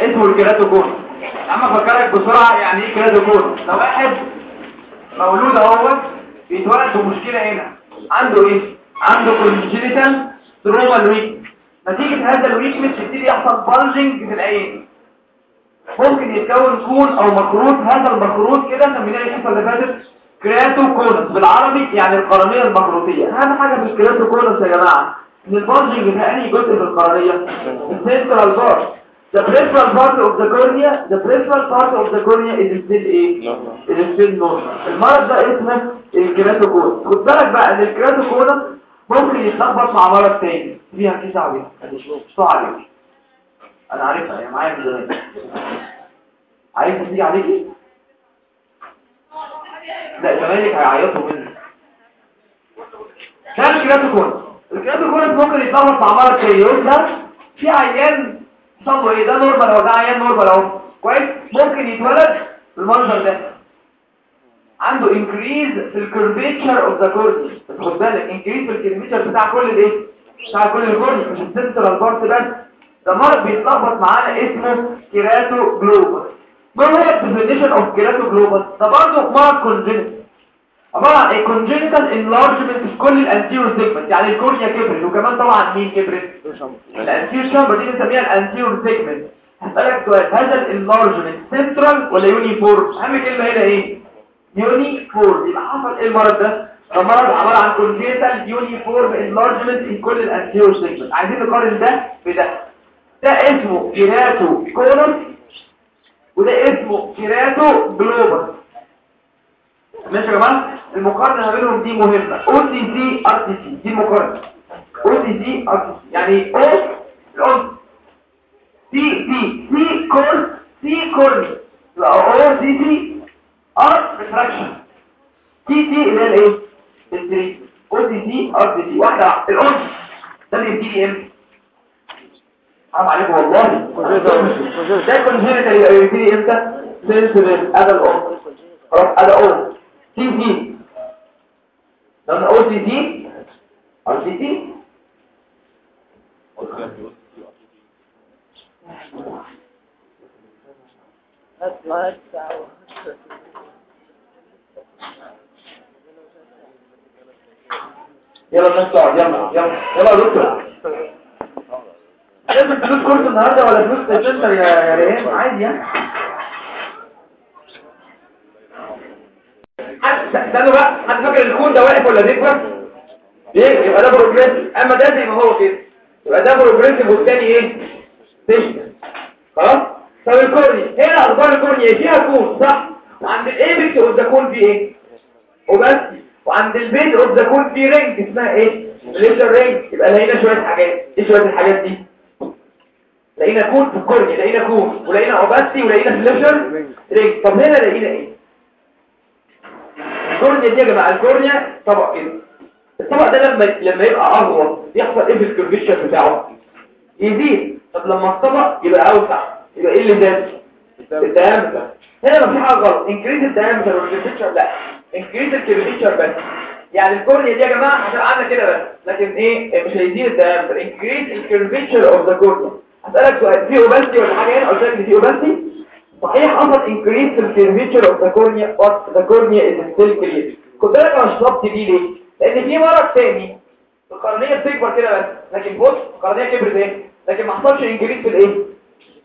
اسمه ال keratoconus أما افكرك بسرعة يعني إيه keratoconus لو واحد مولود أهوت بيتولد بمشكلة هنا. عنده إيه؟ عنده congenital stroma weak نتيجة هذا ال weakness يبتدي يحصل bulging في العين. ممكن يتكون cone أو مخروط هذا المخروط كده سميناه الحصه اللي فاتت؟ keratoconus بالعربي يعني القرنية المخروطيه أهم حاجة في ال keratoconus يا جماعة إن ال bulging في أنهي جزء في القرنية؟ ال central part The peripheral part of the cornea, the peripheral part of the cornea is still إيه؟ is still normal. المرض ده اسمه ال keratoconus. خد بالك بقى ان ال keratoconus ممكن يتلخبط مع مرض تاني فيها كيس عوية مش عليك أنا عارفها هي معايا من زمان عايز تيجي عليكي؟ لا زمايلك هيعيطوا مني كان ال keratoconus ال keratoconus ممكن يتلخبط مع مرض تاني يقول ده في عيان صلوا إيه ده normal اهو ده عيان normal اهو كويس؟ ممكن يتولد بالمنظر ده. عنده increase في ال curvature of the cornea خد بالك increase في ال curvature بتاع كل الايه بتاع كل ال cornea مش ال central part بس. ده مرض بيتلخبط معانا اسمه keratoglobus ما هو ال definition of keratoglobus ده برضه مرض congenital عباره عن congenital enlargement في كل ال anterior segment يعني ال cornea كبرت وكمان طبعا مين كبرت. ال anterior chamber دي بنسميها ال anterior segment هسألك سؤال هذا ال enlargement central ولا uniform أهم كلمة هنا إيه؟ uniform يبقى حصل إيه المرض ده؟ ده مرض عبارة عن congenital uniform enlargement في كل ال anterior segment عايزين نقارن ده بده. ده اسمه كيراتو كولون وده اسمه كيراتو جلوبال ماشي يا جماعة؟ المقارنة ما بينهم دي مهمة. أو سي سي ار سي سي دي المقارنه أو سي سي ار سي سي يعني أو الاون سي سي سي كور سي كورني أو سي سي ار ريفراكشن سي سي اللي هي الايه الثري أو سي سي ار سي سي واحدة. الاون ده اللي بيجي إمتى حرام عليكم. والله. ده كونجنتال يبتدي إمتى سنسبل ادى الاون خلاص ادى اون سي سي لو أو سي سي ار سي سي يلا تقعد يلا يلا. يلا دكتور. لازم فلوس course النهارده ولا فلوس يا يا ريان عادي يعني. استنوا بقى. حد فاكر ال cone ده واقف ولا بيكبر إيه؟ يبقى ده progressive أما ده زي ما هو كده. يبقى ده progressive والتاني إيه؟ stationary خلاص؟ طب ال cornea هنا أخبار ال cornea فيها cone صح. وعند ال apex of the cone في إيه وبس. وعند ال base of the cone في ring اسمها إيه Fleischer ring. يبقى لقينا شوية حاجات. إيه شوية الحاجات دي؟ لقينا cone في ال cornea لقينا cone. ولقينا opacity ولقينا Fleischer ring. طب هنا لقينا إيه؟ ال cornea دي يا جماعة ال cornea طبق كده. الطبق ده لما لما يبقى اغوط يحصل إيه في ال curvature بتاعه؟ يزيد. طب لما الطبق يبقى أوسع يبقى إيه اللي زاد؟ ال diameter هنا ما في حاجة غلط increase ال diameter وال curvature لا. increase ال curvature بس. يعني ال cornea دي يا جماعة هتبقى عاملة كده بس. لكن إيه؟ مش هيزيد ال diameter increase ال curvature of the cornea هسألك سؤال في opacity ولا حاجة هنا؟ قلت لك في opacity؟ صحيح حصل increase في ال curvature of the cornea but the cornea is still clear. خد بالك أنا شرحت دي ليه؟ لأن في مرض تاني القرنية بتكبر كده بس لكن بص القرنية كبرت إيه؟ لكن ما حصلش increase في الإيه؟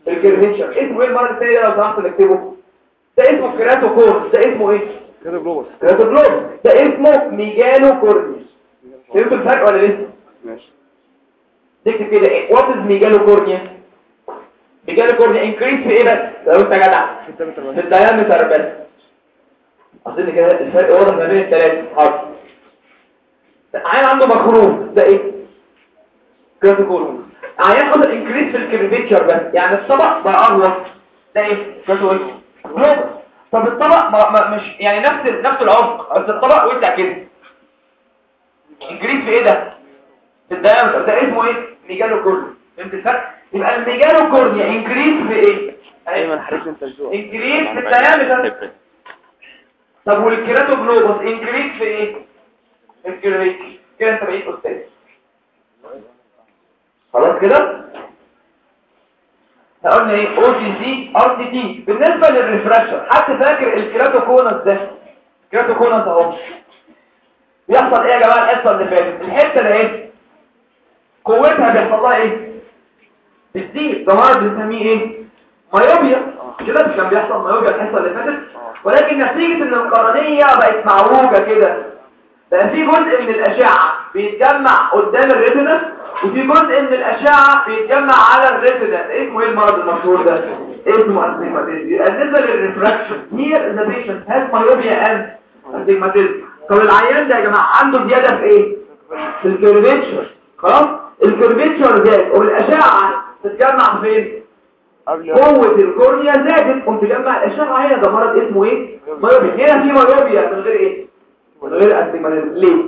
في ال curvature اسمه إيه المرض التاني ده لو سمحت نكتبه ده اسمه keratoconus ده اسمه إيه؟ keratoglobus keratoglobus ده اسمه megalocornea فهمتوا الفرق ولا لسه؟ ماشي. نكتب كده إيه؟ what is megalocornea megalocornea increase في إيه بس؟ لو انت جدع. في ال diameter بس. اظن كده الفرق واضح ما بين الثلاثه حاضر. عيان عنده مخروط ده إيه؟ keratoconus عيان حصل انكريس في الكيرفيتشر بس. يعني الطبق بقى اغوط ده إيه؟ keratoconus طب الطبق ما مش يعني نفس نفس العمق. بس الطبق وسع كده. increase في إيه ده؟ في ال diameter ده اسمه إيه؟ megalocornea فهمت الفرق؟ يبقى ال megalocornea increase في إيه؟ ايمن حريص أنت الجوع increase في ال diameter طب وال keratoglobus increase في إيه؟ ال kerato كده أنت بقيت أستاذ. خلاص كده؟ قلنا إيه؟ O T C R T T بالنسبة لل refraction حد فاكر ال keratoconus ده؟ ال keratoconus أهو. بيحصل إيه يا جماعة الحصة اللي فاتت؟ الحته اللي إيه قوتها بيحصل لها إيه؟ بتزيد ده مرض بنسميه إيه myopia كده كان بيحصل myopia الحصة اللي فاتت ولكن نتيجة إن القرنية بقت معوجة كده. بقى في جزء من الأشعة بيتجمع قدام ال retina وفي جزء من الأشعة بيتجمع على ال retina اسمه إيه المرض المشهور ده؟ اسمه astigmatism يبقى بالنسبة لل refraction هي the patient has myopia and astigmatism طب العيان ده يا جماعة عنده زيادة في إيه؟ في ال curvature خلاص؟ ال curvature زاد والأشعة تتجمع فين؟ قوة ال cornea زادت قامت تجمع. الأشعة هنا ده مرض اسمه إيه؟ myopia هنا في myopia من غير إيه؟ من غير astigmatism ليه؟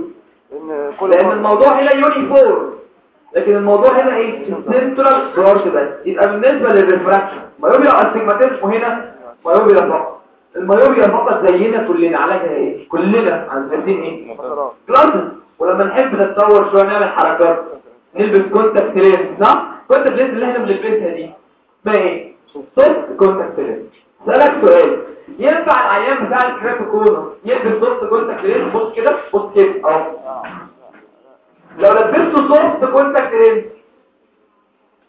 لأن الموضوع هنا uniform لكن الموضوع هنا إيه؟ central part بس. يبقى بالنسبة لل refraction myopia و astigmatism وهنا myopia فقط. ال myopia فقط زينا كلنا. علاجها إيه؟ كلنا. عايزين إيه؟ glasses ولما نحب نتطور شوية نعمل حركات. نلبس contact lens صح؟ contact lens اللي إحنا بنلبسها دي ما إيه soft contact lens سألك سؤال. ينفع العيان بتاع ال keratoconus يلبس soft contact lens بص كده بص كده. أهو. لو لبسته soft contact lens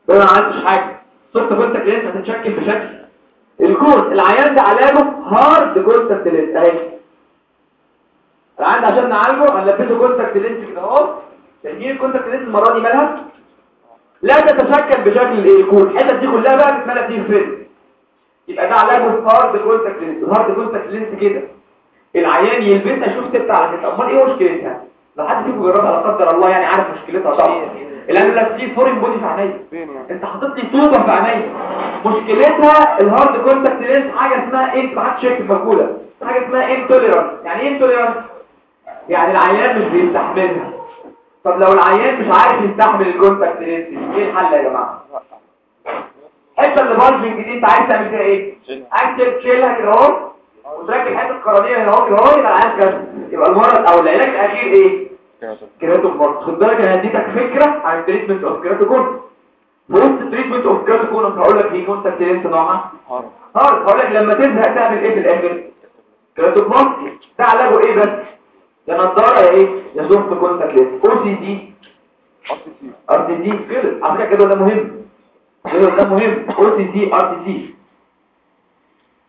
ما عملتش حاجة. soft contact lens هتتشكل بشكل. ال cone العيان ده علاجه hard contact lens أهي. العيان ده عشان نعالجه هنلبسه contact lens كده أهو. تجيب ال contact lens المرة دي مالها؟ لا تتشكل بشكل الايه ال cone الحته دي كلها بقى بتتملى دي فين؟ يبقى ده علاجه hard contact lens ال hard contact lens كده. العيان يلبسها شوف ستة على كده أمال إيه مشكلتها؟ لو حد فيكم جربها لا قدر الله يعني عارف مشكلتها طبعا العيان لابسين foreign body في عينيا. يعني؟ أنت حاطط لي طوبه في عينيا. مشكلتها ال hard contact lens حاجة اسمها انت ما حدش يكتب مقوله حاجة اسمها intolerance يعني إيه intolerance يعني العيان مش بيستحملها. طب لو العيان مش عارف يستحمل ال contact lens إيه الحل يا جماعة؟ الحته اللي bulging دي أنت عايز تعمل فيها إيه؟ عايز تشيلها كده أهو وتركب حتة قرنيه هنا أهو كده أهو يبقى العيان كده. يبقى المرض أو العلاج الأخير إيه؟ keratoconus خد بالك أنا اديتك فكرة عن ال treatment of keratoconus what's treatment of keratoconus هقول لك إيه contact lens نوعها هارد. هقول لك لما تزهق تعمل إيه في الآخر؟ كيراتوكون ده علاجه إيه بس؟ يا نضاره يا إيه؟ يا سوفت كونتاكت لينس أو سي دي. أر تي سي. كده على فكرة كده ده مهم. كده ده مهم. أو سي سي أر تي سي.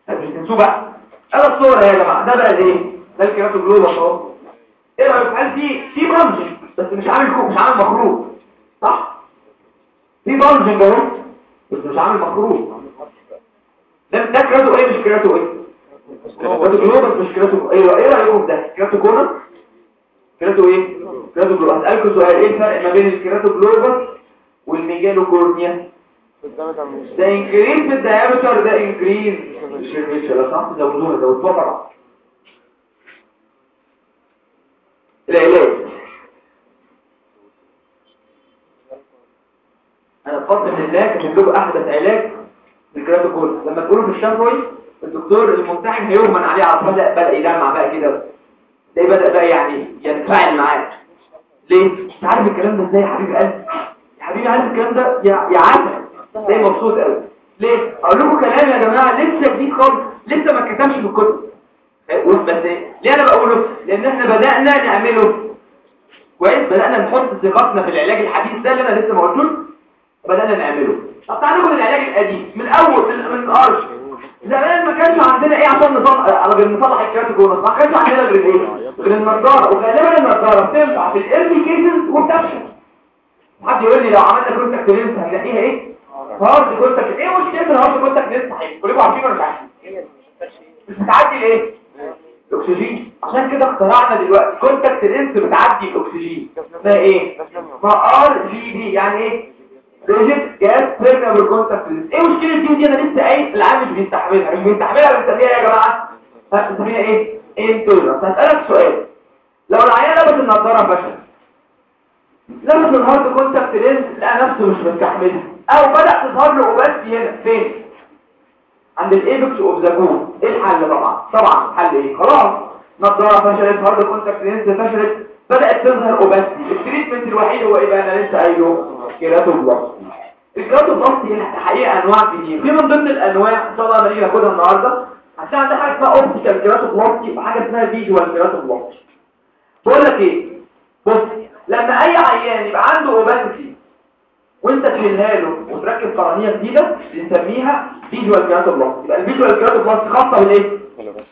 مش تنسوه بقى؟ أنا الصورة يا جماعة. ده بقى إيه؟ ده الكيراتو جلوبال أهو. إيه رأيك؟ هل في في بلجنج بس مش عامل كوب مش عامل مخروط صح؟ في bulging أهو. بس مش عامل مخروط ده ده kerato إيه؟ مش kerato إيه؟ keratoglobus مش kerato إيه إيه رأيكم في ده؟ keratoconus kerato إيه keratoglobus هسألكم سؤال إيه الفرق ما بين ال keratoglobus وال megalocornea مش ده increase في ال diameter ده increase مش صح؟ زودوها زودوها طبعا العلاج. أنا بفضل من الله كان له أحدث علاج للكراتوكول لما تقولوا في الشفوي الدكتور الممتحن هيغمن عليه على بدا بدا يدمع بقى كده. ده بدا بقى يعني يتفاعل معاك. ليه؟ انت عارف الكلام ده إزاي يا حبيب قلبي؟ يا حبيبي عارف الكلام ده؟ يا يا عسل زي مبسوط قوي. ليه؟ أقول لكم كلام يا جماعة لسه جديد خالص. لسه ما اتكتبش في الكتب. بس إيه؟ ليه أنا بقوله؟ لأن إحنا بدأنا نعمله. كويس؟ بدأنا نحط ثقتنا في العلاج الحديث ده اللي أنا لسه ما قلتوش. بدأنا نعمله. طب تعالوا ناخد العلاج القديم. من أول من الارش زمان ما كانش عندنا إيه عشان نصلح على غير نصلح الكاتيجوري ما كانش عندنا غير إيه؟ غير النضاره وغالبا النضاره بتنفع في الايرلي كيسز وبتفشل حد يقول لي لو عملنا كونتاكت لينس هنلاقيها إيه؟ هارد كونتاكت. إيه مشكلة الهارد كونتاكت لينس؟ صحيح. كلكم عارفين ولا مش عارفين مش بتعدي الايه الاكسجين عشان كده اخترعنا دلوقتي contact lens بتعدي الاكسجين اسمها إيه؟ ما RGP. يعني إيه؟ rigid gas permeable contact إيه مشكله دي؟ ودي أنا لسه قايل العام مش بيستحملها. مش بيستحملها بنسميها إيه يا جماعة. ها، بنسميها إيه؟ intolerance هسألك سؤال. لو العيان لابس النضاره فشل لابس ال hard contact lens لقى نفسه مش مستحملها. أو بدأ تظهر له opacity هنا فين؟ عند ال apex of the cone إيه الحل طبعا طبعا الحل إيه؟ خلاص. نظارة فشلت hard contact lens فشلت بدأت تظهر opacity ال treatment الوحيد هو إيه بقى أنا لسه قايله. keratoplasty ال keratoplasty الحقيقة أنواع كتير. في من ضمن الأنواع إن شاء الله لما نيجي ناخدها النهارده. عشان عندنا حاجة اسمها optical keratoplasty وحاجه اسمها visual keratoplasty بقول لك إيه؟ بص لما أي عيان يبقى عنده opacity وأنت تشيلها له وتركب قرنية جديدة بنسميها visual keratoplasty يبقى ال visual keratoplasty خاصة بالإيه؟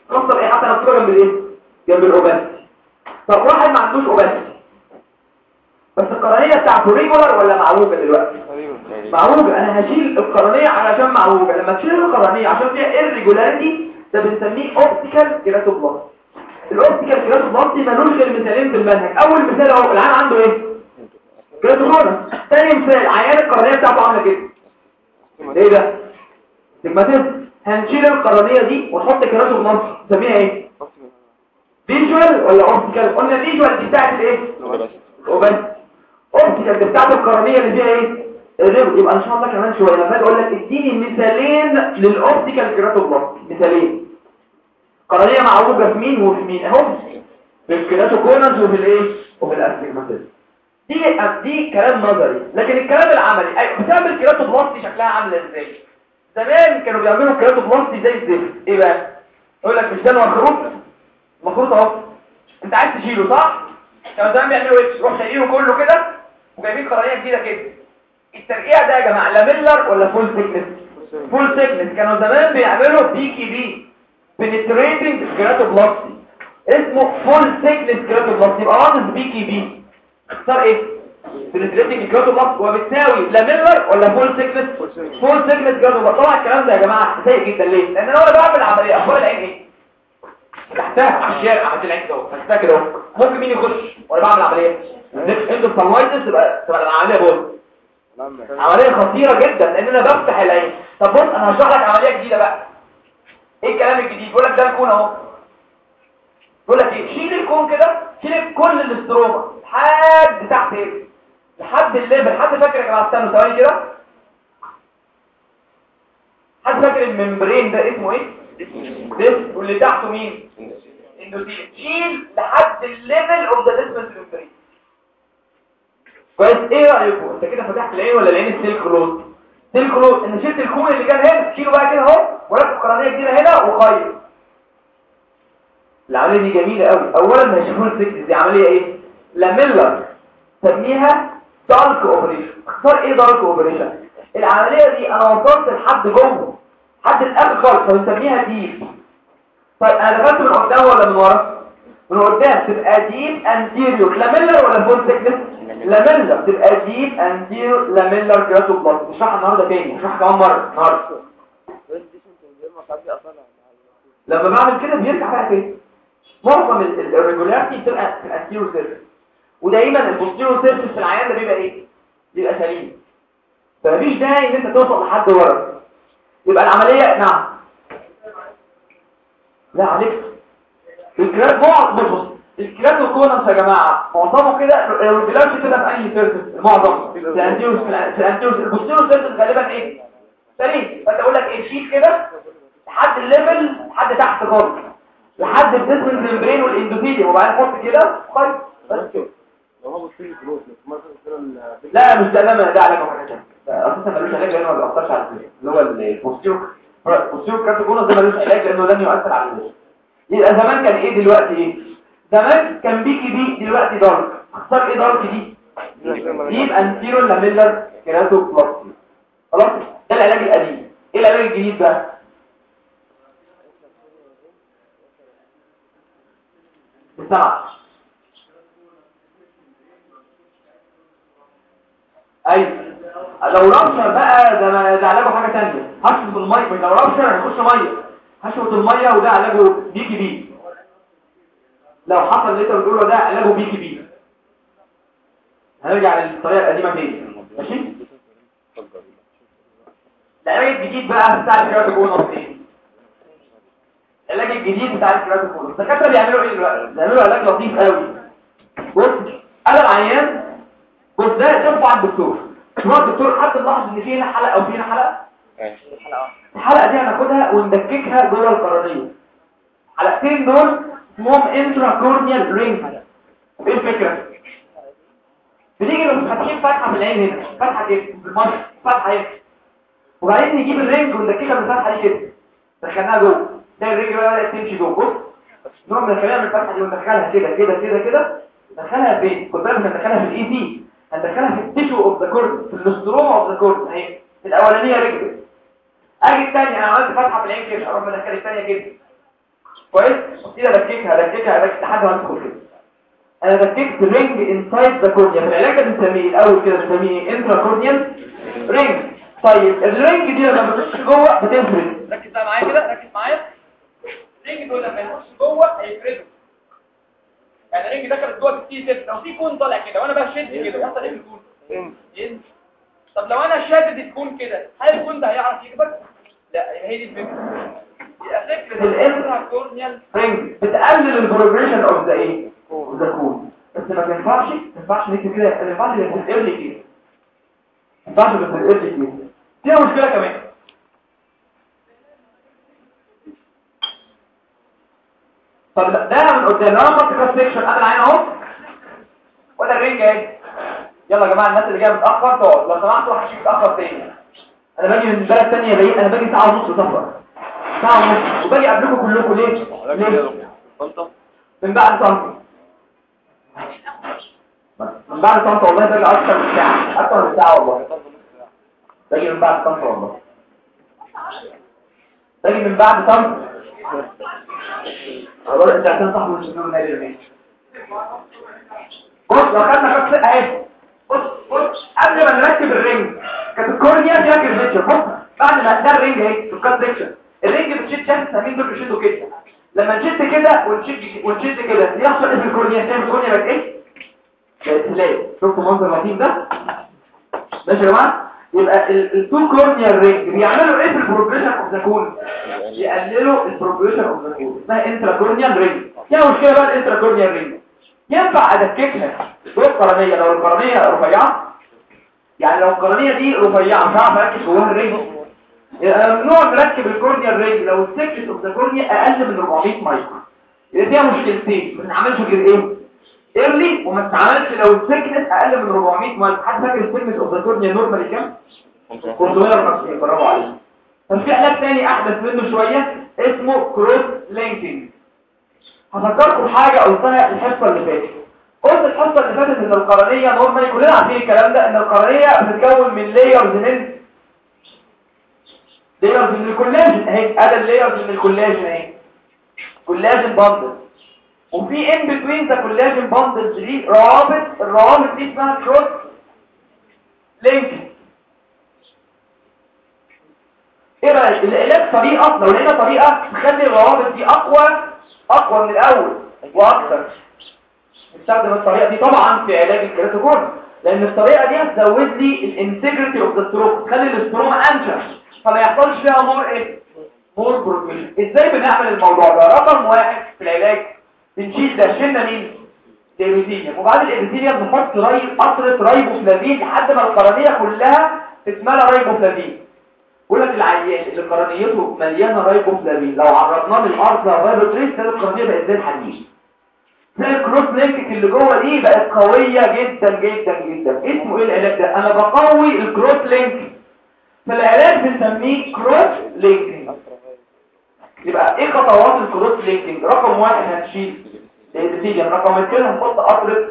خاصة بإيه؟ حتى لو جنب الإيه؟ جنب ال opacity طب واحد ما عندوش opacity بس القرنية بتاعته regular ولا معوجة دلوقتي؟ معوجة. أنا هشيل القرنية علشان معوجة. لما تشيل القرنية عشان فيها irregularity ده بنسميه optical keratoplasty ال optical keratoplasty ملوش غير مثالين في المنهج. أول مثال أهو العيان عنده إيه؟ كيراتوبلاست تاني مثال عيان القرنية بتاعته عاملة كده. إيه ده؟ تجماتيزم هنشيل القرنية دي ونحط كيراتوبلاست نسميها إيه؟ فيجوال ولا اوبتيكال قلنا فيجوال دي بتاعت الإيه؟ وبس اوبتيكال دي بتاعت القرنية اللي فيها إيه؟ الريبط يبقى إن شاء الله كمان شوية. لما أقول لك إديني مثالين للأوبتيكال كيراتوبلاست مثالين قرنيه معوجه في مين وفي مين أهو. في ال keratoconus وفي الإيه؟ وفي ال astigmatism دي دي كلام نظري. لكن الكلام العملي. أيوه بسبب ال keratoplasty شكلها عامله إزاي؟ زمان كانوا بيعملوا keratoplasty زي الزفت. إيه بقى؟ يقول لك مش ده المخروط؟ المخروط أهو. أنت عايز تشيله صح؟ كانوا زمان بيعملوا إيه؟ يروح شايلينه كله كده. وجايبين قرنيه جديدة كده. الترقيع ده يا جماعة lamellar ولا full thickness full thickness كانوا زمان بيعملوا PKP penetrating keratoplasty اسمه full thickness keratoplasty يبقى رمز PKP اختار إيه؟ penetrating keratoplasty وبتساوي lamellar ولا full thickness full thickness keratoplasty طبعا الكلام ده يا جماعة سيء جدا. ليه؟ لأن أنا وأنا بعمل عملية. أخبار العين إيه فتحتها على الشارع على العين ده فتحتها كده اهو ممكن مين يخش وأنا بعمل عملية؟ تبقى تبقى العملية بوظ عملية خطيرة جدا لأن أنا بفتح العين. طب بص أنا هشرح لك عملية جديدة بقى. إيه الكلام الجديد؟ بيقول لك ده ال cone أهو. بيقول لك إيه؟ شيل ال cone كده شيل كل ال stroma لحد تحت إيه؟ لحد ال level حد فاكر يا استنوا ثواني كده. حد فاكر ال membrane ده اسمه إيه؟ ده واللي تحته مين؟ endothelium شيل لحد ال level of the Descemet membrane كويس إيه رأيكم؟ أنت كده فتحت العين ولا العين السلك رود سلك رود إن شلت الكون اللي كان هنا شيله بقى كده أهو وركب قرنيه جديده هنا وخيط. العملية دي جميلة قوي اولا هيشوفوا السلك دي عملية إيه؟ لاميلر سميها دارك اوبريشن اختار إيه دارك اوبريشن العملية دي أنا وصلت لحد جوه حد الآخر خالص فبنسميها ديب طيب أنا دخلت من قدام ولا من ورا؟ من قدام تبقى deep anterior lamellar ولا full thickness lamellar. تبقى deep anterior lamellar keratoplasty نشرحها النهارده تاني نشرحها كمان مرة. النهارده لما بعمل كده بيرجع بقى كده معظم ال irregularity بتبقى في ال anterior surface ودايما ال posterior surface في العيان ده بيبقى إيه؟ بيبقى سليم. فمفيش داعي إن أنت توصل لحد ورا. يبقى العملية نعم. لا عليك. الكرات معظم بص الكرات والكونس يا جماعة معظمه كده الريجولاريتي كده في أي سيرفيس معظم في الانتيريور في الانتيريور البوستيريور سيرفيس غالبا إيه؟ سليم فأنت أقول لك إيه شيل كده لحد الليفل لحد تحت خالص. لحد الجسم الممبرين والاندوثيليوم وبعدين حط كده خالص بس كده. لو هو بصير مثلا لا مش ده لما ده علاج وحاجه أساسا ملوش علاج لأنه ما بيأثرش على الجسم. اللي هو البوستيرو ال posterior keratoconus ده ملوش علاج لأنه لن يؤثر على الجسم. يبقى زمان كان إيه دلوقتي إيه؟ زمان كان PKP دلوقتي DALK. اختار إيه DALK deep anterior lamellar keratoplasty خلاص؟ ده العلاج القديم. إيه العلاج الجديد بقى؟ السمع أيوه. لو رابشر بقى ده ما- ده علاجه حاجة ثانية هشفط المية. لو رابشر هيخش مية. هشفط المية وده علاجه بيكي بي لو حصل اللي انت بتقوله ده علاجه بيكي بي هنرجع للطريقة القديمة تاني. ماشي؟ العلاج الجديد بقى بتاع الكراتوكونوس إيه العلاج الجديد بتاع الكراتوكونوس الدكاترة بيعملوا إيه دلوقتي؟ بيعملوا علاج لطيف قوي. بص أنا العيان بص ده تنفع الدكتور. هو الدكتور حد لاحظ إن في هنا حلقة أو في هنا حلقة. الحلقة دي هناخدها وندككها جوه القرنية. الحلقتين دول اسمهم intracorneal ring إيه الفكرة؟ بنيجي نروح فاتحين فتحة في العين هنا. فتحة كده في المصر فتحة هنا وبعدين نجيب ال ring وندككها من الفتحة دي كده. دخلناها جوه. ده ال ring بقى بدأت تمشي جوه. بص. نوع من الفتحة دي وندخلها كده كده كده كده. ندخلها فين؟ خد بالك هندخلها في ال AC هندخلها في ال tissue of the cornea في ال stroma of the cornea اهي الأولانية رجل أجي الثانية أنا عملت فتحة في العين كده أروح مدخل الثانية كده. كويس؟ كده دككها دككها دككها لحد ما ادخل كده أنا دككت ring inside the cornea في العلاج ده بنسميه الأول كده بنسميه intracorneal ring طيب ال ring دي لما بتخش جوه بتنفرد ركز بقى معايا كده ركز معايا. ال ring دول لما يخش جوه هيفردوا يعني ال ring كانت جوه التي تيست لو في cone طالع كده. وأنا بقى شد كده يحصل إيه في ال cone. ينزل طب لو أنا شادد ال cone كده هل ال cone ده هيعرف يكبر؟ لا هي دي الفكرة. فكره ال intra ring بتقلل ال progression of the إيه the cone بس ما تنفعش ما ينفعش نكتب كده ما ينفعش في ال early كده ما ينفعش في ال early كده فيها مشكلة كمان. طب ده من قدام. لو أنا حط cross section أنا العين أهو. وده ال ring اهي يلا يا جماعة الناس اللي جاية متاخر تقعد لو سمحتوا يجي متاخر تاني. أنا باجي من بلد ثانية بعيد أنا باجي ساعة ونص سفر ونص وباجي قبلكم كلكم ليه؟ ليه؟ من بعد طنطا من بعد طنطا والله باجي أكتر من ساعة أكتر من ساعة والله. باجي من بعد طنطا والله. باجي من بعد طنطا أقول أنت عشان صاحب الشباب النادي الماشي بص لو خدنا خط أهي. بص بص قبل ما نركب الرينج كانت الكورنيا فيها كيرفيتشر بص بعد ما ده الرينج أهي في الكات الرينج بتشد شد السمين دول بيشدوا كده. لما نشد كده ونشد ونشد كده يحصل إيه في الكورنيا. تعمل الكورنيا بقت إيه؟ بقت تلاقي شفتوا منظر اللطيف ده؟ ماشي يا جماعة؟ يبقى ال intracorneal ring بيعملوا إيه في ال progression of the cone يقللوا ال progression of the cone اسمها intracorneal ring فيها مشكلة بقى ال intracorneal ring ينفع أدككها؟ دول قرنية. لو القرنية رفيعة يعني لو القرنية دي رفيعة مش هعرف اركب جواها ال ring. ممنوع نركب ال cornea ال ring لو ال thickness of the cornea أقل من 400 مايكرو يبقى فيها مشكلتين. ما تتعملش غير إيه؟ early وما تتعملش لو ال thickness أقل من 400 مايكرو حد فاكر ال thickness of the cornea normally كام؟ 550 برافو عليك. طب في علاج تاني أحدث منه شوية اسمه cross linking هفكركم حاجة قلتها الحصة اللي فاتت. قلت الحصة اللي فاتت إن القرنية normally كلنا عارفين الكلام ده إن القرنية بتتكون من layers من layers من الكولاجين اهي ادي ال layers من الكولاجين اهي collagen bundle وفي in between the collagen bundles دي روابط الروابط دي اسمها cross linking إيه رايك العلاج طريقة لو لقينا طريقة تخلي الروابط دي أقوى أقوى من الأول. وأكثر نستخدم الطريقة دي طبعا في علاج ال keratoconus لأن الطريقة دي هتزود لي ال integrity of the stroma تخلي ال stroma انشف فما يحصلش فيها more إيه؟ more progression إزاي بنعمل الموضوع ده؟ رقم واحد في العلاج. بنشيل ده. شلنا مين؟ ال epithelium وبعد ال epithelium نحط ري قطره ريبوفلافين لحد ما القرنية كلها تتملى ريبوفلافين يقول لك العيان اللي قرنيته مليانة رايبوفلافين لو عرضناه لل ultraviolet rays تلاقي القرنية بقت زي الحديد. تلاقي ال cross link اللي جوه دي بقت قوية جدا جدا جدا. اسمه إيه العلاج ده؟ أنا بقوي ال cross link فالعلاج بنسميه cross linking يبقى إيه خطوات ال cross linking رقم واحد هنشيل ال epithelium رقم اثنين هنحط قطره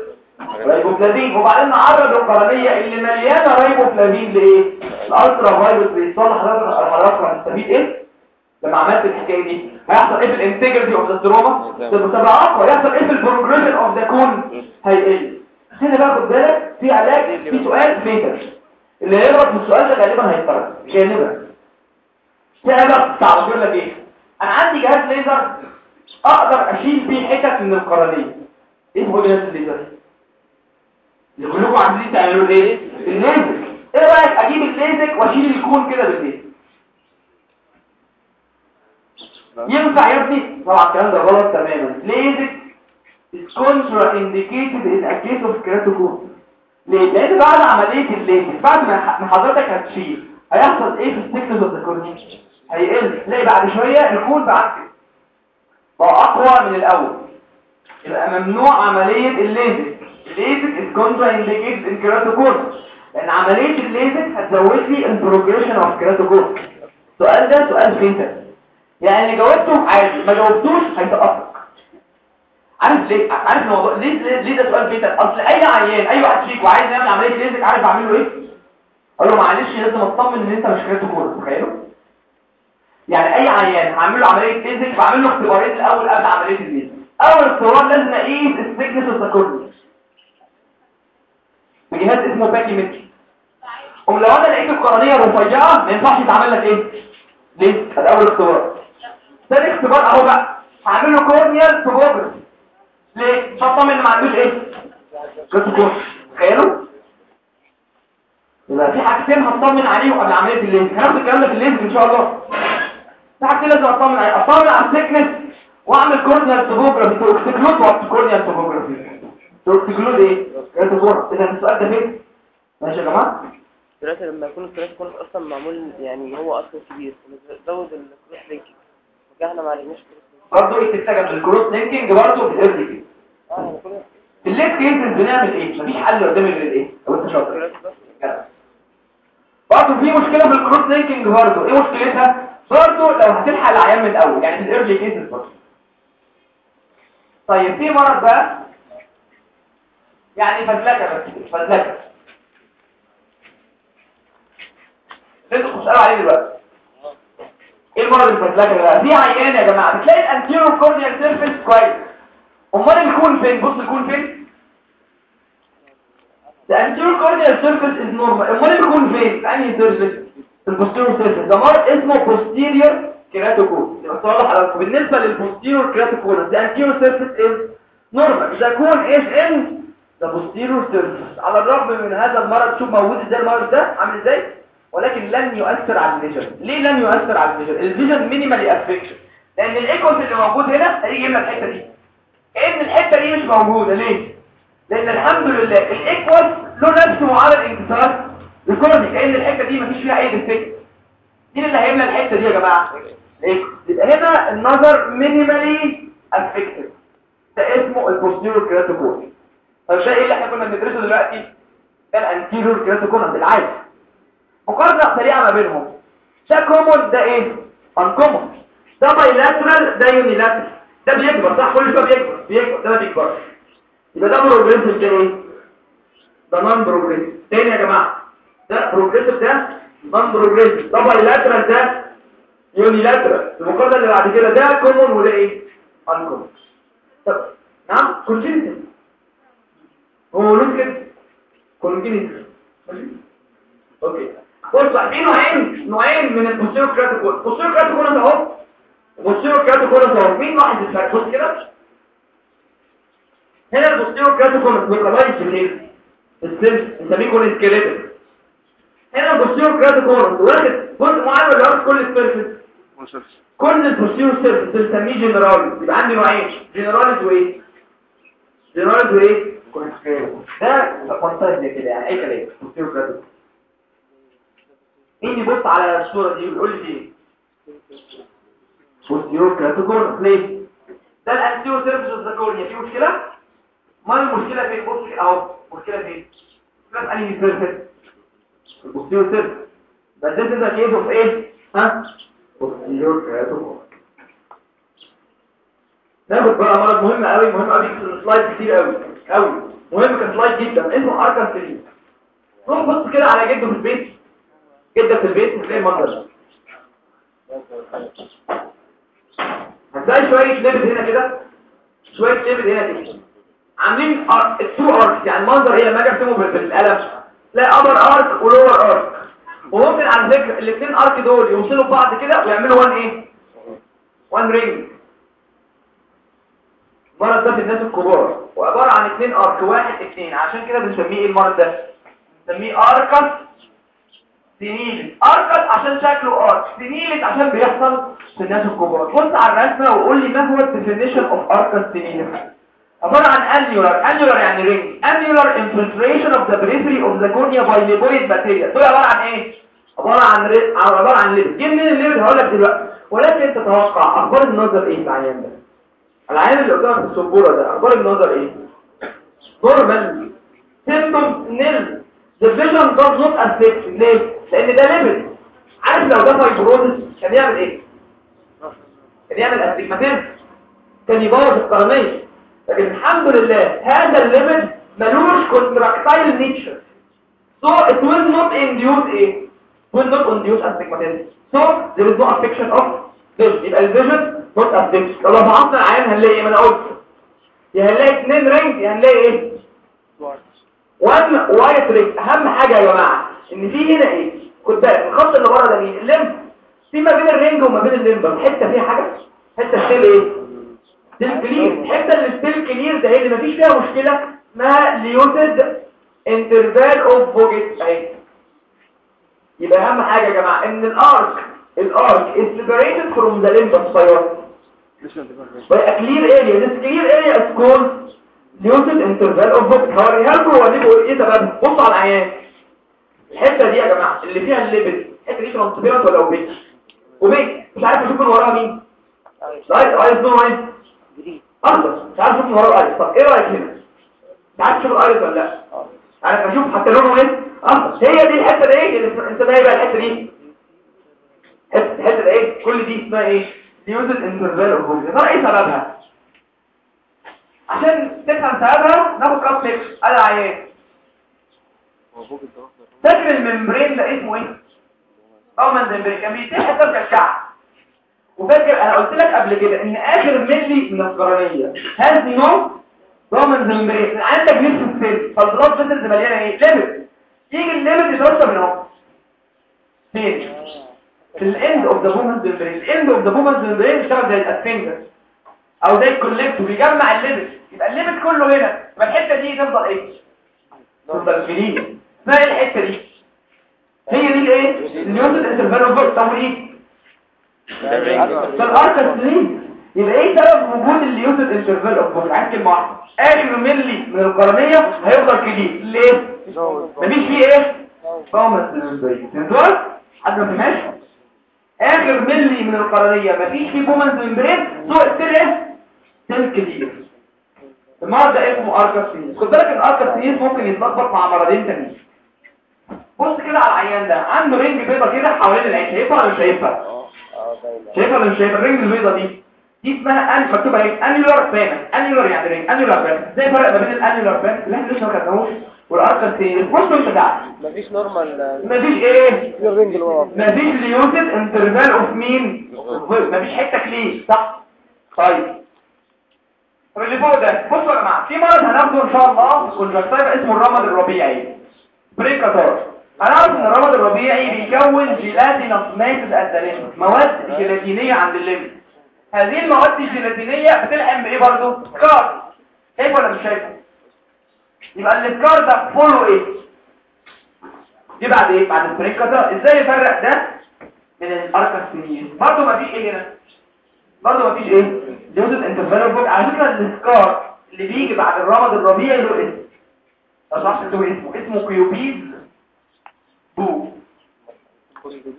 رايبوفلافين وبعدين نعرض القرنية اللي مليانة رايبوفلافين لإيه؟ ال ultraviolet rays بيصلح حضرتك هنستفيد إيه؟ لما عملت الحكاية دي. هيحصل إيه في ال integrity of the stroma تبقى اقوى يحصل إيه في ال progression of the cone هيقل. هنا بقى خد بالك في علاج في سؤال فيتر اللي هيغلط في السؤال ده غالبا هيتطرد. غالبا علاج صعب يقول لك إيه؟ أنا عندي جهاز ليزر أقدر أشيل بيه حتت من القرنيه إيه هو جهاز الليزر؟ اللي كلكم عايزين تعملوا إيه؟ الليزك إيه رأيك أجيب الليزك وأشيل الكون كده بالليزك ينفع يا ابني؟ طبعا الكلام ده غلط تماما. ليزك is contraindicated in a case of keratoconus ليه؟ لأن بعد عملية الليزك بعد ما حضرتك هتشيل هيحصل إيه في ال thickness of the cornea هيقل. تلاقي بعد شوية ال cone بعد بقى أقوى من الأول. يبقى ممنوع عملية الليزك الليزك is contraindicated in لأن عملية الليزك هتزود لي ال progression of keratoconus السؤال ده سؤال vital يعني اللي جاوبته عادي ما جاوبتوش هيسقطك عارف ليه؟ عارف الموضوع؟ ليه؟ ليه, ليه ده سؤال vital أصل أي عيان أي واحد فيكم عايز يعمل عملية ليزك عارف اعمل له إيه؟ أقول له معلش لازم أطمن إن أنت مش keratoconus تخيلوا يعني أي عيان هعمل له عملية ليزك بعمل له اختبارين الأول قبل عملية الليزك أول اختبار لازم أقيس ال thickness بتاع القرنية بجهاز اسمه pachymetry ولو أنا لقيت القرنيه رفيعة ما ينفعش يتعمل لك إيه؟ ليه؟ ده أول اختبار. ثاني اختبار أهو بقى. هعمل له corneal topography ليه؟ عشان اطمن ان ما عندوش إيه؟ keratoconus تخيلوا؟ يبقى في حاجتين هطمن عليهم قبل عملية الليزك هناخد الكلام ده في الليزك إن شاء الله. في حاجتين لازم اطمن عليهم اطمن على السكنس وأعمل corneal topography to exclude و corneal topography توكسيكلود إيه؟ كاتوجور اذا السؤال ده؟ فين ماشي يا جماعة؟ دلوقتي لما يكون الكلاس كونس أصلا معمول يعني هو أصلا كبير. نزود الكلاس لينكينج رجعنا ما كلاس برضه إيه تستجب للكروس لينكينج برضه كل في الليت كيسز بنعمل إيه؟ مفيش حل قدام غير إيه؟ لو أنت شاطر. برضه في مشكلة في الكروس لينكينج برضه إيه مشكلتها؟ برضه لو هتلحق العيان من الأول يعني في الايرلي كيسز برضه طيب في مرض بقى. يعني فزلكه بس فزلكه أنتوا تسالوا عليه دلوقتي؟ إيه المرض ده بقى في عيان يا جماعة بتلاقي ال anterior corneal surface كويس أمال ال cone فين بص ال cone فين anterior corneal surface is normal. أمال ال cone فين؟ في أنهي؟ في ال posterior surface. ده مرض اسمه keratoconus. يبقى صالح على بالنسبة للبوستيريور keratoconus, the anterior surface is normal. إذا كون إيش ان the posterior surface. على الرغم من هذا المرض شوف موجود إزاي المرض ده عامل إزاي؟ ولكن لن يؤثر على الفيجن. ليه لن يؤثر على الفيجن؟ الفيجن مينيمالي افكشن. لأن الايكوس اللي موجود هنا هيجي يملى الحتة دي. كأن الحتة دي مش موجودة ليه؟ لأن الحمد لله الايكوال له نفس معامل انكسارات ال cornea كأن الحتة دي مفيش فيها أي defect مين اللي هيملى الحتة دي يا ال aqueous يبقى هنا النظر minimally affected ده اسمه ال posterior keratoconus طب شايف إيه اللي إحنا كنا بندرسه دلوقتي ده ال anterior keratoconus بالعكس مقارنة سريعة ما بينهم. ده common ده إيه؟ uncommon ده bilateral ده unilateral ده بيكبر صح؟ كل شوية بيكبر بيكبر ده ما بيكبرش يبقى ده progressive ده إيه ده non progressive تاني يا جماعة. ده progressive ده non progressive ده bilateral ده unilateral المقارنه اللي بعد كده ده common وده إيه؟ uncommon طب نعم؟ congenital هو مولود كده ماشي؟ okay. بص في نوعين نوعين من ال posterior keratoconus ال posterior keratoconus أهو. البوستيرو كراتيكول أهو. مين واحد الفرق؟ بص كده. هنا البوستيرو كراتيكول بيبقى في الايه السيلف نسميه كون سكيليتال هنا البوستيرو كراتيكول واخد جزء معين ولا كل السيرفيس كل البوستيرو سيرفيس بنسميه جنرال. يبقى عندي نوعين. جنرالز وايه جنرالز وايه ده زي كده يعني. أي كلام. كراتيكول مين يبص على الصورة دي ويقول لي إيه posterior keratoconus ليه ده ال anterior surface of the cornea في مشكلة؟ ما المشكلة فين؟ بص أهو. المشكلة فين؟ مشكلة في انهي surface ال posterior surface بس ده ده of إيه ها؟ posterior keratoconus ناخد بقى مرض مهم قوي مهم قوي في ال slide كتير قوي قوي مهم كان slide جدا. اسمه arcus senilis. روح بص كده على جده في البيت. جده في البيت هتلاقي المنظر هتلاقي شوية lipid هنا كده شوية lipid هنا كده عاملين ال two arc يعني المنظر إيه لما أجي ارسمه بالقلم تلاقي upper arc و lower arc وممكن على فكرة الاثنين arc دول يوصلوا ببعض كده ويعملوا one إيه؟ one ring المرض ده في الناس الكبار. وعبارة عن اثنين arc واحد اثنين عشان كده بنسميه إيه المرض ده؟ بنسميه arcus senilis arcus عشان شكله arc senilis عشان بيحصل في الناس الكبار. بص على الرسمة وقول لي ما هو ال definition of arcus senilis عبارة عن annular. Annular يعني ring. Annular infiltration of the periphery of the cornea by lipoid material. دول عبارة عن إيه؟ عبارة عن ري... عبارة عن lipid جيب منين ال lipid هقول لك دلوقتي. ولكن تتوقع أخبار النظر إيه في العيان ده؟ العيان اللي قدامك في السبورة ده أخبار النظر إيه؟ normal symptoms nil the vision does not affect ليه؟ لأن ده lipid عارف لو ده fibrosis كان يعمل إيه؟ كان يعمل astigmatism كان يبوظ القرنية لكن الحمد لله هذا ال lipid ملوش contractile nature. So it will not induce إيه will not induce astigmatism so there is no affection of vision يبقى ال vision not affected لو ضغطنا العين هنلاقي إيه؟ ما أنا قلت. يا هنلاقي اتنين ring يا هنلاقي إيه؟ one white ring أهم حاجة يا جماعة إن في هنا إيه؟ خد بالك الخط اللي ورا ده مين؟ ال limbus في ما بين ال ring وما بين ال limbus حتة فيها حاجة؟ حتة still إيه؟ still clear الحتة اللي still clear ده هي اللي مفيش فيها مشكلة. اسمها lucid interval of Vogt اهي يبقى أهم حاجة يا جماعة إن ال arc ال arc from the limb of thyroid by a clear area. This clear area is called limited interval of book هوريها لكم وأوريكم إيه سببها بصوا على العيان الحتة دي يا جماعة اللي فيها الليبل الحتة دي ترانسبيرنت ولا اوبيك اوبيك مش عارف أشوف من وراها مين. لايت ايس نو ايس اخضر مش عارف أشوف من وراها الايس طب إيه رأيك هنا؟ مش عارف أشوف الايس ولا لا. عارف أشوف حتى لونه إيه؟ اخضر هي دي الحتة دي إيه؟ اللي أنت بقى الحتة دي. حتة الحته دي إيه؟ كل دي اسمها إيه؟ ليوزد انترفال اوف ترى إيه سببها؟ عشان تفهم سببها ناخد كاب فيكس على العيان فاكر الممبرين ده اسمه إيه؟ طبعا الممبرين كان بيتيح حتة كالكعب وفاكر أنا قلت لك قبل كده ان اخر ملي من القرنية هاز نو ضامن ممبرين عندك نفس السيل فالبلاد فيسلز مليانة إيه؟ ليميت يجي الليميت يترسب من اهو فين؟ في الاند اوف ذا بومنز ممبرين الاند اوف ذا بومنز ممبرين بيشتغل زي الاسفنجر أو زي الكوليكت بيجمع الليميت يبقى الليميت كله هنا. يبقى الحتة دي تفضل إيه؟ تفضل فيليه إيه الحتة دي؟ هي دي الايه؟ النيوتن انترفال اوف طب إيه ده الاركس ليه يبقى إيه سبب وجود النيوتن انترفال اوف بوك عايز كلمة واحدة. آخر ملي من القرنية هيفضل clear. ليه؟ مفيش فيه إيه؟ membrane فهمتوا حد ما فهمش آخر ملي من القرنية مفيش فيه Bowman's membrane so it's still clear. المرض ده اسمه arcus senilis خد بالك إن arcus senilis ممكن يتلخبط مع مرضين تانيين. بص كده على العيان ده عنده ring بيضة كده حوالين العين. شايفها ولا مش شايفها؟ شايفها ولا مش شايفها؟ ال ring البيضة دي دي اسمها ان مكتوبه إيه annular pannus annular يعني ring annular pannus إزاي فرق ما بين ال annular pannus اللي إحنا لسه ما خدناهوش والاركاسينيس بص انت ده مفيش نورمال مفيش إيه؟ اللي مفيش ليوتد انترفال اوف مين مفيش حتة كليه صح؟ طيب. طب اللي فوق ده بصوا يا جماعة في مرض هناخده إن شاء الله كونجكتيفا اسمه الرمد الربيعي. بريكاتور هنعرف ان الرمض الربيعي بيكون جيلاتينوس ماسد الدليل مواد جيلاتينية عند الليمت هذه المواد الجيلاتينية بتلحم بإيه برضه سكار شايف ولا مش شايفه؟ يبقى السكار ده فولو إيه؟ دي بعد إيه؟ بعد البريكه ده إزاي يفرق ده؟ من الاركه السنين. برضه مفيش إيه هنا. برضه مفيش إيه؟ ليوزن انترفيرال بوك على فكرة السكار اللي بيجي بعد الرمض الربيعي له اسم. ما تعرفش اسمه. اسمه كيوبيد. 2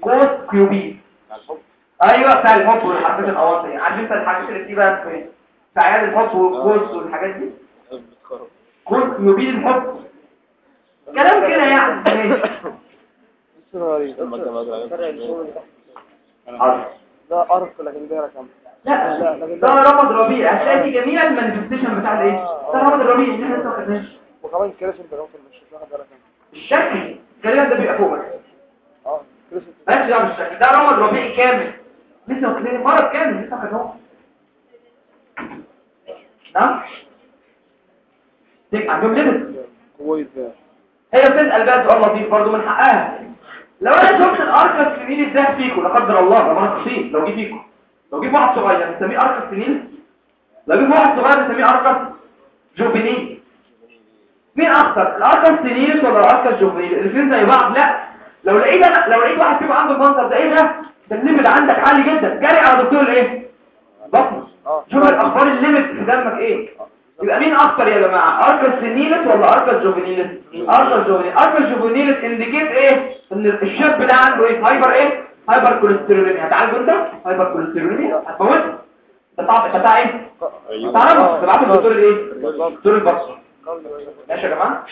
كوس كيوبيد أيوه بتاع الحط والحاجات الاواطي يعني عارف أنت الحاجات اللي بتيجي بقى في ساعات الحط والكوس والحاجات دي؟ كوس كيوبيد الحط كلام كده يعني. ده عرف لكن ده رقم. لا ده رمض ربيع. هتلاقي جميع المانيفستيشن بتاع الايه آه، ده رمض ربيع اللي إحنا آه. ما خدناش. وكمان كده في البرامج مش هتاخد بالك الشكل غالبا ده بيبقى فوق. آه مالكش دعوه بالشكل ده رمض ربيعي كامل. لسه واخدين مرض كامل لسه خدناه نعم؟ ديك عندهم lipid كويس ده هي بتسأل بقى سؤال لطيف برضه من حقها. لو أنا شفت ال arcus senilis إزاي فيكم؟ لا قدر الله أنا خطيب لو جه فيكم. لو جه واحد صغير نسميه arcus senilis لو جه واحد صغير نسميه arcus juvenilis مين اخطر ال arcus senilis ولا ال arcus juvenilis الاثنين زي بعض لا. لو لقيت أنا لو لقيت واحد فيكم عنده المنظر ده إيه ده؟ ده ال lipid عندك عالي جدا. جري على دكتور الايه بطن آه. شوف الأخبار ال lipid في دمك إيه؟ يبقى مين أكتر يا جماعة؟ arcus senilis ولا arcus juvenilis arcus juvenilis arcus juvenilis indicate إيه؟ إن الشاب ده عنده إيه؟ hyper إيه؟ hypercholesterolemia هتعالجه أنت؟ hypercholesterolemia هتموت ده بتاع بتاع إيه تعرفه تبعته للدكتور الإيه؟ دكتور البطن. ماشي يا جماعة.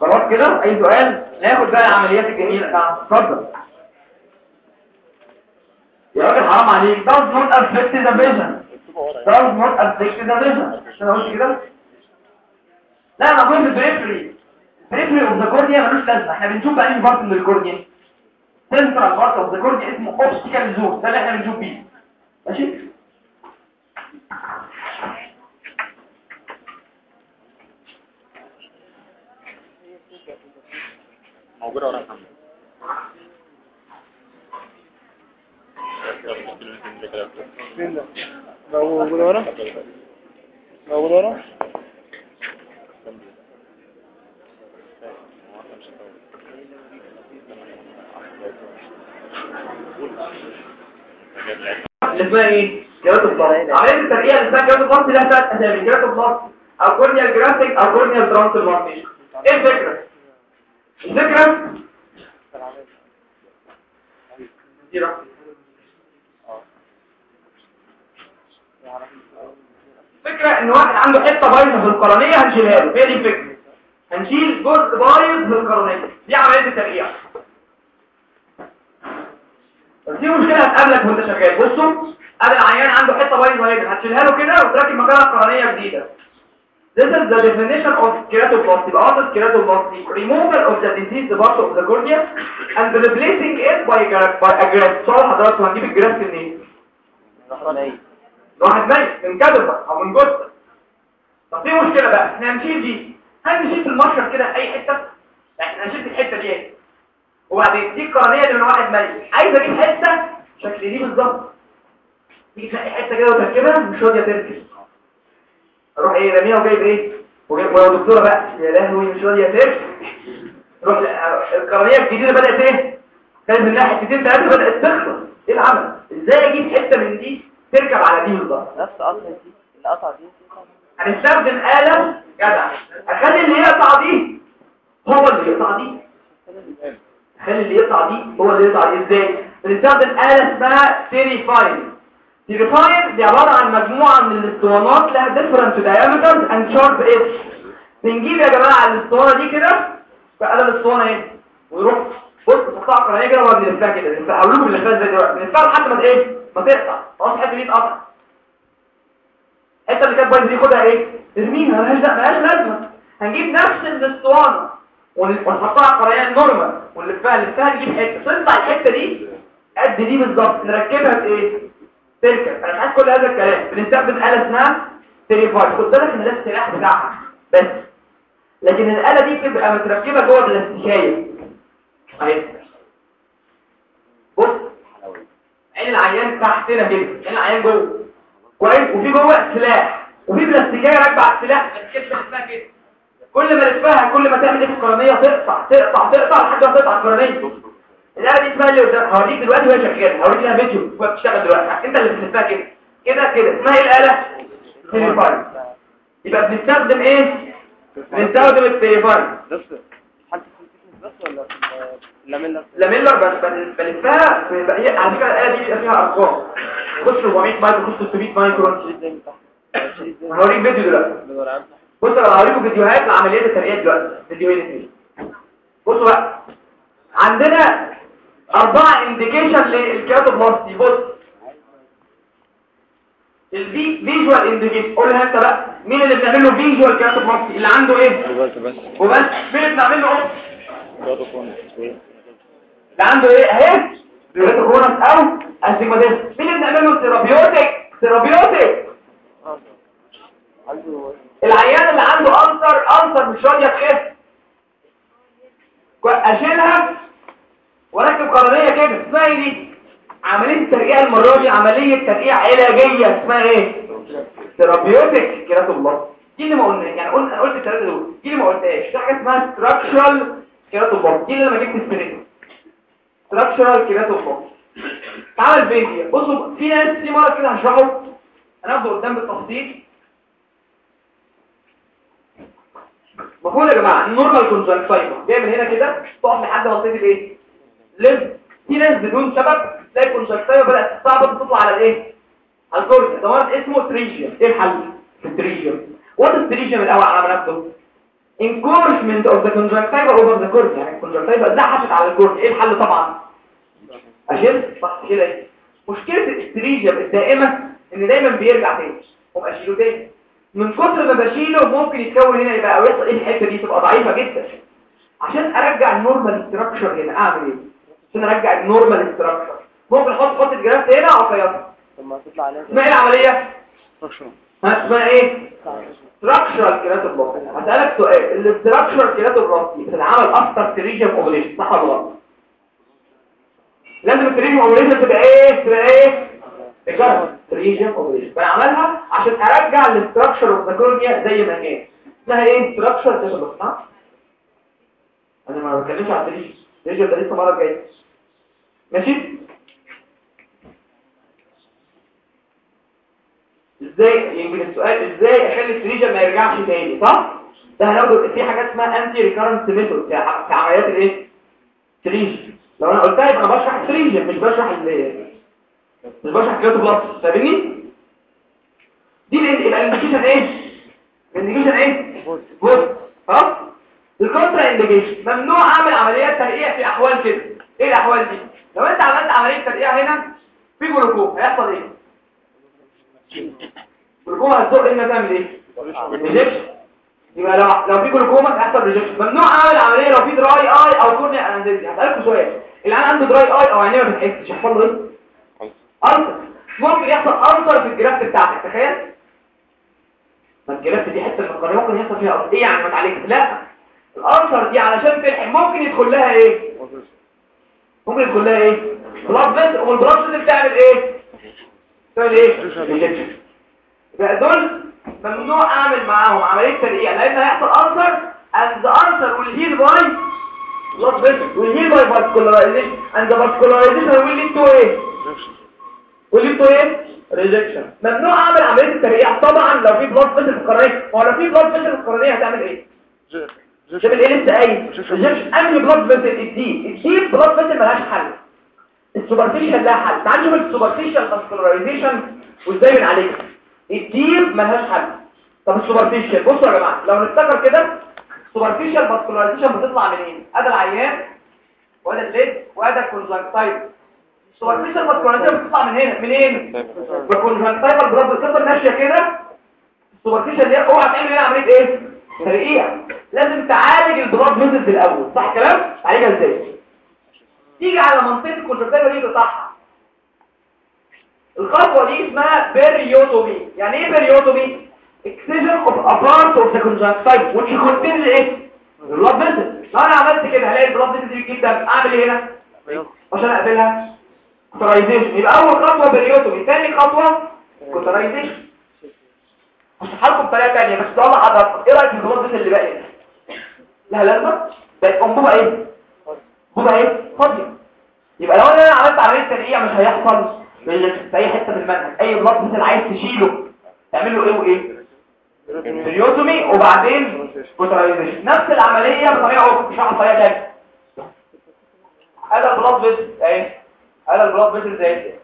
خلاص كده؟ أي سؤال؟ ناخد بقى العمليات الجميلة. آه اتفضل. يا راجل حرام عليك. Does not affect the vision does not affect the vision عشان قلت كده؟ لا أنا قلت periphery periphery of the cornea ملوش لازمة. إحنا بنشوف بقى إيه part من ال cornea central part of the cornea اسمه optical zone ده اللي إحنا بنشوف بيه. ماشي؟ موجودة ورا محمد فين ده؟ موجود ورا؟ موجود ورا؟ اللي اسمها إيه؟ keratoplasty عمليه الترقيع اللي اسمها keratoplasty لها ثلاث اسامي keratoplasty أو corneal grafting أو corneal transplantation إيه الفكرة؟ الفكرة. فكرة إن واحد عنده حتة بايظة في القرنية هنشيلها له. هي دي الفكرة؟ هنشيل جزء بايظ في القرنية. دي عملية الترقيع في مشكلة هتقابلك وانت شغال. بصوا ادي العيان عنده حتة بايظة هنا هتشيلها له كده وتركب مكانها قرنية جديدة. This is the definition of keratoplasty. يبقى قصد keratoplasty removal of the diseased part of the cornea and replacing it by by a graft. سؤال حضراتكم هنجيب الجرافت منين؟ واحد ميت. من كدبة أو من جثة. طب في مشكلة بقى. إحنا هنشيل دي. هل نشيل في المشرط كده أي حتة؟ إحنا هنشيل الحتة دي. دي القرنية اللي من واحد ميت عايز أجيب حتة؟ شكل دي بالظبط. تيجي تلاقي حتة كده وتركبها مش راضية تركب. أروح إيه راميها وجايب إيه؟ وجايب ويا دكتورة بقى. يا لهوي مش راضية تركب. روح القرنية الجديدة بدأت إيه؟ كانت من ناحية حتتين ثلاثة بدأت تخلص. إيه العمل؟ إزاي أجيب حتة من دي تركب على دي بالظبط؟ نفس قطعة دي. القطعة دي. هنستخدم آلة جدع. أخلي اللي يقطع دي هو اللي يقطع دي. اخلي اللي يقطع دي هو اللي يقطع دي. إزاي؟ بنستخدم آلة اسمها trephine trephine دي عبارة عن مجموعة من الاسطوانات لها different diameters and sharp edge بنجيب يا جماعة الاسطوانة دي كده. بقى الاسطوانة اهي ويروح بص تقطع قرنية كده وما بنلفها كده. بنلفها هقول لكم بنلفها إزاي دلوقتي. بنلفها لحد ما إيه؟ ما تقطع. خلاص الحته دي اتقطع الحتة اللي كانت بايظة دي خدها إيه؟ ارميها. ملهاش لا ملهاش لازمة. هنجيب نفس الاسطوانة. ون- ونحطها على القريان نورمال ونلفها نلفها نجيب حتة. تطلع الحتة دي قد دي بالظبط. نركبها في إيه؟ تركب. أنا مش كل هذا الكلام. بنستخدم آلة اسمها تليفون. خد بالك ان ده السلاح بتاعها. بس. لكن الآلة دي بتبقى متركبة جوه بلاستيكية. اهي بص. عين العيان تحتنا كده. عين العيان جوه. كويس. وفي جوه سلاح. وفي بلاستيكية راكبة على السلاح. بلاستيكيه بتلفها كده. كل ما لفها كل ما تعمل إيه في القرنيه تقطع تقطع تقطع لحد ما تقطع القرنيه الاله دي اسمها اللي هوريك دلوقتي وهي شغالة هوريك لها فيديو وهي بتشتغل دلوقتي. انت اللي بتلفها كده. كده كده. اسمها الآلة. تليفون يبقى بنستخدم إيه؟ بنستخدم التليفون. lamellar بس بل- بلفها على فكرة الآلة دي فيها أرقام. خش 400 مايكرو خش 600 مايكرو شيل إزاي من تحت شيل إزاي هوريك فيديو دلوقتي. بصوا أنا هوريكم فيديوهات لعمليات الترقيع دلوقتي. فيديوهين اثنين بصوا بقى. عندنا أربعة indication لل keratoplasty بص. الفي visual indication قولها أنت بقى. مين اللي بنعمل له visual keratoplasty اللي عنده إيه؟ دلوقتي بس وبس. مين اللي بنعمل له كون اللي عنده إيه؟ اهي keratoconus أو astigmatism مين اللي بنعمل له therapeutic therapeutic العيان اللي عنده ulcer ulcer مش راضية تخف أشيلها وأركب قرنية كده. اسمها إيه دي؟ عملية الترقيع المرة دي عملية ترقيع علاجية. اسمها إيه؟ therapeutic keratoplasty دي اللي ما قلنا. يعني قلنا قلت الثلاثة دول. دي اللي ما قلتهاش. في حاجة اسمها structural keratoplasty دي اللي لما جبت pterygium structural keratoplasty تعال الفيديو بصوا في ناس في مرض كده هشرحه. هناخده قدام بالتفصيل. مفهوم يا جماعة ال normal conjunctiva جاي من هنا كده تقف لحد منطقه الايه limbus. في ناس بدون سبب تلاقي ال conjunctiva بدأت تستعبط تطلع على الإيه؟ على ال cornea ده اسمه pterygium. إيه الحل؟ في ال pterygium what ال pterygium الأول على نفسه encroachment of the conjunctiva over the cornea يعني ال conjunctiva زحفت على ال cornea إيه الحل طبعا؟ أشيل. صح كده. مشكلة ال pterygium الدائمة إن دايما بيرجع تاني. هم أشيله تاني. من كتر ما بشيله ممكن يتكون هنا يبقى أو يحصل إيه الحتة دي؟ تبقى ضعيفة جدا. عشان أرجع ال normal structure هنا أعمل إيه؟ عشان أرجع ال normal structure ممكن أحط خط ال graft هنا أو طب ما تطلع عليها. اسمها إيه العملية؟ ها؟ اسمها إيه؟ structural keratoplasty هسألك سؤال. ال structural keratoplasty بتتعمل after pterygium operation صح ولا غلط؟ لازم ال pterygium operation تبقى إيه؟ تبقى إيه؟ بعملها عشان ارجع ال structure of the زي ما كان اسمها إيه structural keratoplasty ها أنا ما بتكلمش على ال pterygium ال pterygium ده لسه المره الجايه ماشي إزاي يمكن السؤال إزاي اخلي ال pterygium ما يرجعش تاني صح ده هناخد في حاجات اسمها anti-recurrent method في عمليات الايه pterygium لو أنا قلتها يبقى بشرح ال pterygium مش بشرح ال مش keratoplasty فاهمني؟ دي ال indication إيه؟ ال indication إيه؟ بص خلاص ال contraindication ممنوع أعمل عمليات ترقيع في أحوال كده. إيه الأحوال دي؟ لو أنت عملت عملية ترقيع هنا في جلوكوم هيحصل إيه؟ جلوكوما هتزق هنا تعمل إيه؟ يبقى لو في جلوكوما هيحصل rejection ممنوع أعمل عملية لو في dry eye أو corneal anesthesia هسألكم سؤال. العيان عنده dry eye أو عينيه ما بتحسش؟ يحصل له إيه؟ ulcer ممكن يحصل ulcer في ال graft بتاعتك تخيل. ما ال graft دي حتة من القرنيه ممكن يحصل فيها ulcer إيه يعني ما تعالجش لا. ال ulcer دي علشان تلحق ممكن يدخل لها إيه؟ ممكن يدخل لها إيه؟ blood vessels. وال blood vessels بتعمل إيه؟ تعمل إيه؟ rejection يبقى دول ممنوع أعمل معاهم عملية ترقيع لأن هيحصل ulcer and the ulcer will heal by blood vessel will heal by vascularization and the vascularization will lead to إيه؟ To إيه؟ Rejection. ممنوع اعمل عملية الترقيع طبعا لو في blood vessel في القرنية. هو لو في blood vessel في القرنية هتعمل إيه؟ تعمل إيه لسه قايل rejection. انهي blood vessel ال deep ال deep blood vessel ملهاش حل. ال superficial لها حل. تعال نشوف ال superficial vascularization وازاي بنعالجها ال deep ملهاش حل. طب ال superficial بصوا يا جماعة لو نفتكر كده ال superficial vascularization بتطلع منين؟ ادي العيان وادي ال lid وادي ال conjunctiva ال superficial vascularization بتطلع من هنا منين وال conjunctiva ال blood بتفضل ماشية كده. ال superficial دي اوعى تعمل هنا عملية إيه؟ ترقيع. لازم تعالج ال blood vessels الأول. صح كلام؟ تعالجها إزاي؟ تيجي على منطقة ال conjunctiva دي تقطعها الخطوة دي اسمها peritomy يعني إيه peritomy excision of a part of the conjunctiva which contains إيه ال blood vessel لو أنا عملت كده هلاقي ال blood دي جدا اعمل إيه هنا؟ عشان أقفلها. cauterization يبقى أول خطوة peritomy ثاني خطوة؟ cauterization هشرحها لكم بطريقة تانية بس ده حضرتك. إيه رأيك في vessel اللي باقي ده؟ لها لازمة بقت انبوبة إيه انبوبة إيه؟ فاضية. يبقى لو أنا عملت عملية ترقيع مش هيحصل. في أي حتة في المنهج. أي blood مثلا عايز تشيله تعمل له إيه وإيه؟ peritomy وبعدين cauterization نفس العملية بطريقة مش هعرف طريقة ثانية هذا ال blood vessel اهي هذا ال blood vessel زي كده.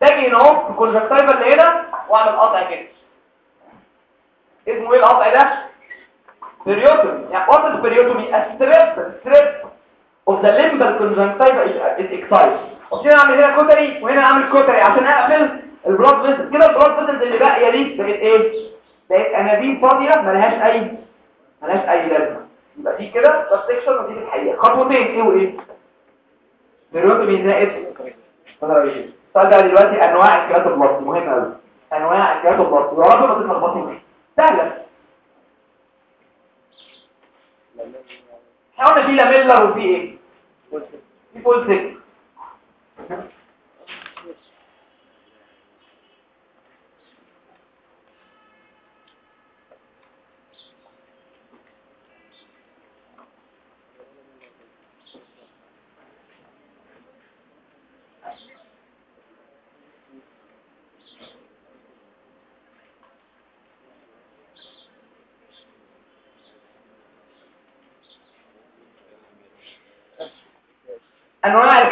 تاجي هنا أهو في ال conjunctiva اللي هنا وأعمل قطع كده. اسمه إيه القطع ده؟ peritomy يعني what is peritomy strip strip the limbal conjunctiva is, is excised. وهنا أعمل هنا cautery؟ وهنا أعمل cautery عشان أقفل ال blood vessel كده ال blood vessel اللي باقية دي بقت إيه؟ بقت انابيب فاضية ملهاش أي ملهاش أي لازمة. يبقى دي كده ده section ودي الحقيقة خطوتين إيه وإيه؟ peritomy زائد السؤال ده دلوقتي أنواع ال keratoplasty مهم قوي أنواع رب ما تتلخبطوش سهلة. إحنا قلنا في لاميلر وفي إيه؟ في فول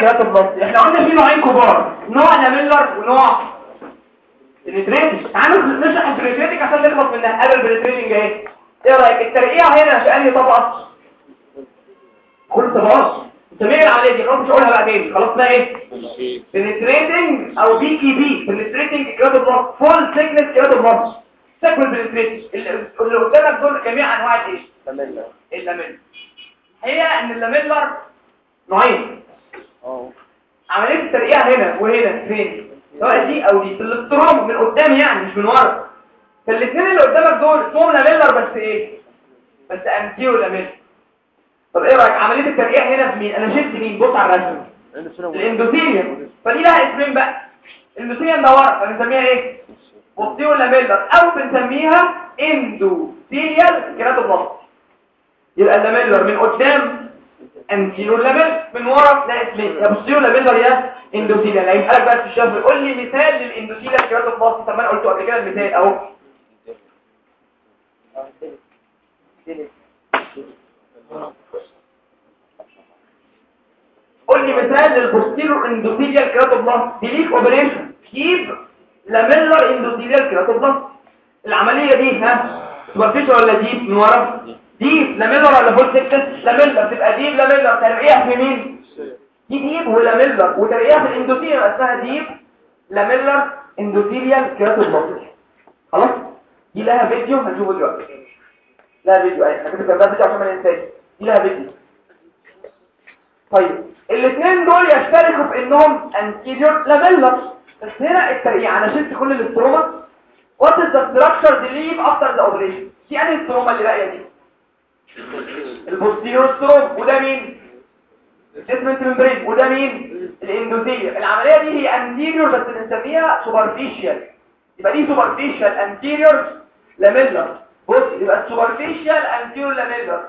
انواع ال keratoplasty إحنا قلنا في نوعين كبار. نوع lamellar ونوع penetrating تعالوا نشرح ال penetrating عشان نخلص منها. قبل ال penetrating إيه؟ إيه رأيك؟ الترقيع هنا في أنهي طبقة؟ كل طبقات انت مين العملية دي مش هقولها بقى تاني خلاص بقى إيه؟ penetrating أو PKP penetrating keratoplasty full thickness keratoplasty is equal penetrating اللي قدامك دول جميع أنواع الايه تمام ال lamellar. هي إن ال lamellar نوعين. عمليه الترقيع هنا وهنا فين؟ سواء دي أو دي في ال stroma من قدام يعني مش من ورا. فالاثنين اللي قدامك دول اسمهم lamellar بس إيه؟ بس anterior lamellar طب إيه رأيك؟ عملية الترقيع هنا في مين؟ أنا شلت مين؟ بص على الرسم. ال endothelium فدي لها اسمين بقى. ال endothelium ده ورا فبنسميها إيه؟ posterior lamellar أو بنسميها endothelial keratoplasty يبقى ال lamellar من قدام anterior lamellar من ورا. ده اسمين يا posterior lamellar يا endothelial هيسالك بقى في الشفوي قول لي مثال لل endothelial keratoplasty طب ما أنا قلته قبل كده المثال أهو. قول لي مثال لل posterior endothelial keratoplasty DLEK operation. deep lamellar endothelial keratoplasty العملية دي ها؟ superficial ولا deep من ورا؟ deep lamellar ولا full thickness lamellar تبقى deep lamellar ترقيع في مين؟ دي deep و lamellar وترقيع في ال endothelial اسمها deep lamellar endothelial keratoplasty خلاص؟ دي لها فيديو هنشوفه دلوقتي. لها فيديو أنا كنت جنبها فيديو عشان ما ننساش دي لها فيديو. طيب الاثنين دول يشتركوا في إنهم anterior lamellar بس هنا الترقيع أنا شلت كل ال stroma what is the structure left after the operation دي أنهي ال stroma اللي باقيه دي؟ ال posterior stroma وده مين؟ ال Descemet membrane وده مين؟ ال endothelium العملية دي هي anterior بس بنسميها superficial. يبقى دي superficial anterior lamellar. بص يبقى superficial anterior lamellar.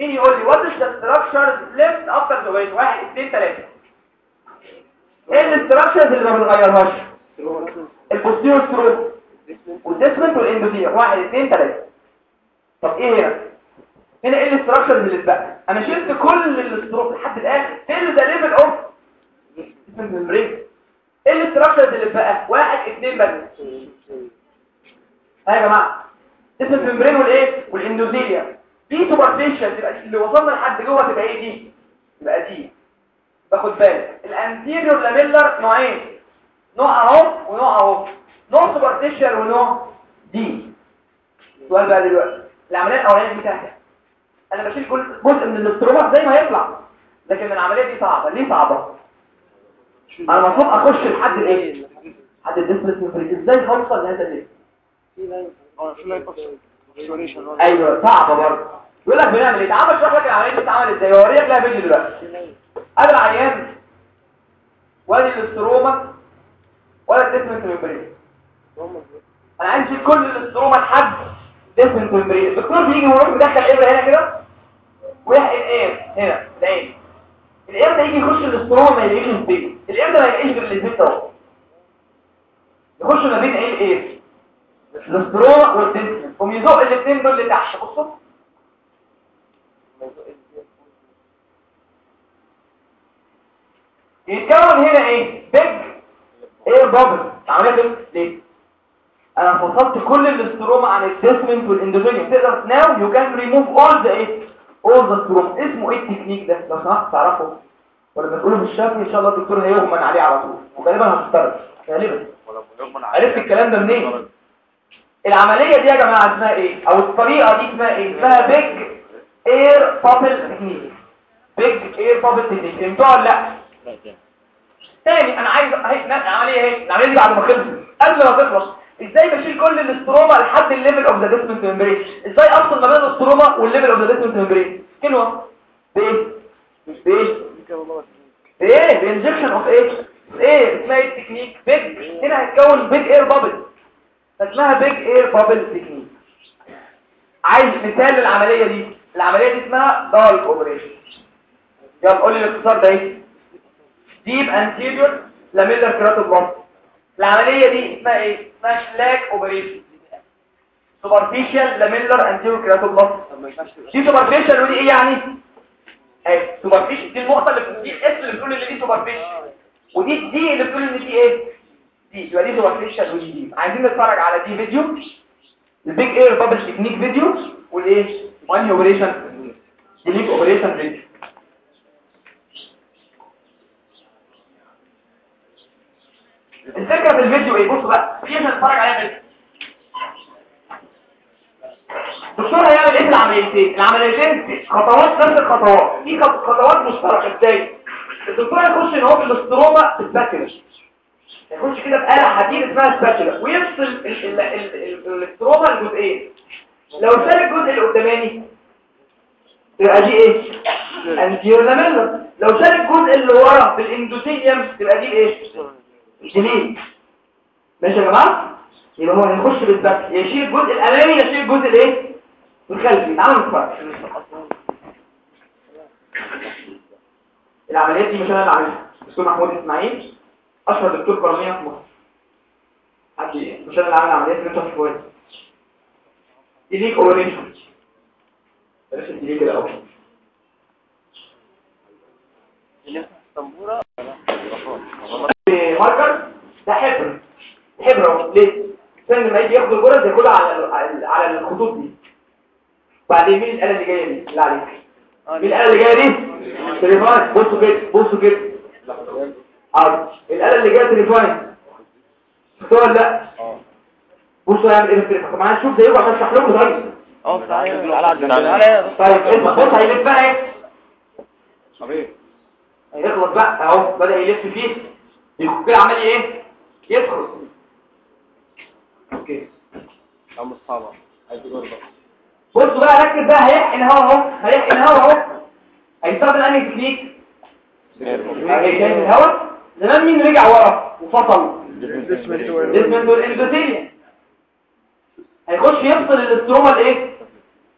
مين يقول لي؟ what is the structure left after the operation واحد اثنين ثلاثة إيه ال structures اللي ما بنغيرهاش؟ ال posterior stroma وال Descemet وال endothelium واحد اثنين ثلاثة طب إيه هنا؟ هنا إيه ال structures اللي اتبقى أنا شلت كل ال stroma لحد الآخر till the level of إيه ال structures اللي اتبقى واحد اثنين بس. ها يا جماعة. اسم ال membrane والإيه؟ وال endothelium دي superficial تبقى اللي وصلنا لحد جوه تبقى إيه دي؟ تبقى deep. باخد بالك ال anterior lamellar نوعين. نوع أهو ونوع أهو. نوع superficial ونوع deep. السؤال بقى دلوقتي. العملية الأولانية دي سهلة. أنا بشيل كل جزء من ال stroma زي ما يطلع لكن العملية دي صعبة. ليه صعبة؟ أنا المفروض أخش لحد الايه لحد ال Descemet's إزاي هوصل لهذا ال level أيوه صعبة برضه. يقول لك بنعمل إيه؟ تعال اشرح لك العملية دي بتتعمل إزاي. اوريك لها فيديو دلوقتي. ادي العيان وادي ال stroma ولا ال Descemet membrane أنا عايز كل ال stroma لحد الدكتور بيجي ويروح مدخل ابره هنا كده ويحقن إيه؟ هنا العين. القرد ده يجي يخش الاستروما ما يلاقيش البيت القرد ده ما يلاقيش غير البيت اهو يخش ما بين إيه إيه؟ الاستروما والديسمنت قوم يزق الاثنين دول لتحت بصوا. يتكون هنا إيه؟ بيج إيه بابل عمليه ليه؟ أنا فصلت كل الاستروما عن الديسمنت والاندوثيليوم تقدر ناو يو كان ريموف اول ذا إيه all the stroma اسمه إيه التكنيك ده. لو سمحت تعرفه. ولا بتقوله الشافي إن شاء الله الدكتور هيغمن عليه على طول. وغالبا هتضطر غالبا. عرفت الكلام ده منين؟ العملية دي يا جماعة اسمها إيه؟ أو الطريقة دي اسمها إيه؟ اسمها big air bubble technique big air bubble technique فهمتوها ولا لأ؟ تاني أنا عايز أهي العملية أهي؟ العملية دي بعد ما خلصت؟ قبل ما تخلص. إزاي بشيل كل ال stroma لحد ال level of the Descemet membrane؟ إزاي افصل ما بين ال stroma وال level of the Descemet membrane؟ كلمة بايه بايه بايه ب injection of إيه إيه اسمها إيه ال technique؟ big هنا هتكون big air bubble اسمها big air bubble technique عايز مثال للعملية دي. العملية دي اسمها DALK operation يلا قول لي الاختصار ده إيه. deep anterior lamellar keratoplasty العملية دي اسمها إيه؟ اسمها SALK operation superficial lamellar anterior keratoplasty دي superficial ودي إيه يعني؟ اهي superficial دي النقطة اللي دي ال S اللي بتقول إن دي superficial ودي ال D اللي بتقول إن دي إيه؟ deep يبقى دي superficial ودي deep عايزين نتفرج على دي فيديو ال big air bubble technique فيديو والإيه؟ وانهي operation DLEK operation فيديو الفكرة في الفيديو إيه؟ بصوا بقى في عشان نتفرج عليها فيديو. الدكتور هيعمل إيه في العمليتين؟ العمليتين خطوات نفس الخطوات. في خط- خطوات مشتركة. إزاي؟ الدكتور يخش إن هو في ال stroma في الباكج يخش كده بآلة حديد اسمها spatula ويفصل ال- ال- ال- ال- ال stroma لجزئين. لو شال الجزء اللي قداماني تبقى دي إيه؟ anterior lamellar لو شال الجزء اللي ورا في ال endothelium تبقى دي إيه؟ جليد ماشي يا جماعة؟ يبقى هو هيخش بالباك يشيل الجزء الأمامي يشيل الجزء الإيه؟ الخلفي. تعالوا نتفرج. العمليات دي مش أنا اللي عاملها. دكتور محمود إسماعيل أشهر دكتور قرنيه في مصر. حد مش أنا اللي عامل العمليات اللي أنتوا هتشوفوها دي ليك اورينشن بلاش دي ليك الأول. ماركر ده حبر. حبر أهو. ليه؟ السن لما يجي ياخد الجرس ياخدها على على الخطوط دي. وبعدين مين الآلة اللي جاية دي؟ اللي عليك مين الآلة اللي جاية دي؟ تليفون. بصوا كده بصوا كده. آه الآلة اللي جاية تليفون. شفتوها ولا لأ؟ بصوا يعمل إيه في التليفون معايا شوف زيكم عشان أشرح لكم طيب. آه تعالى. طيب انت بص هيلف بقى. إيه هيخلص بقى. أهو بدأ يلف فيه. كده عمال إيه؟ يدخل. Okay. عم اصحابك عايز تقول بقى بصوا بقى ركز بقى هيحقن هوا أهو هيحقن هوا أهو. هيستخدم انهي تكنيك هيحقن الهوا. زمان مين رجع ورا وفصل؟ Descemet وال endothelium هيخش يفصل ال stroma الايه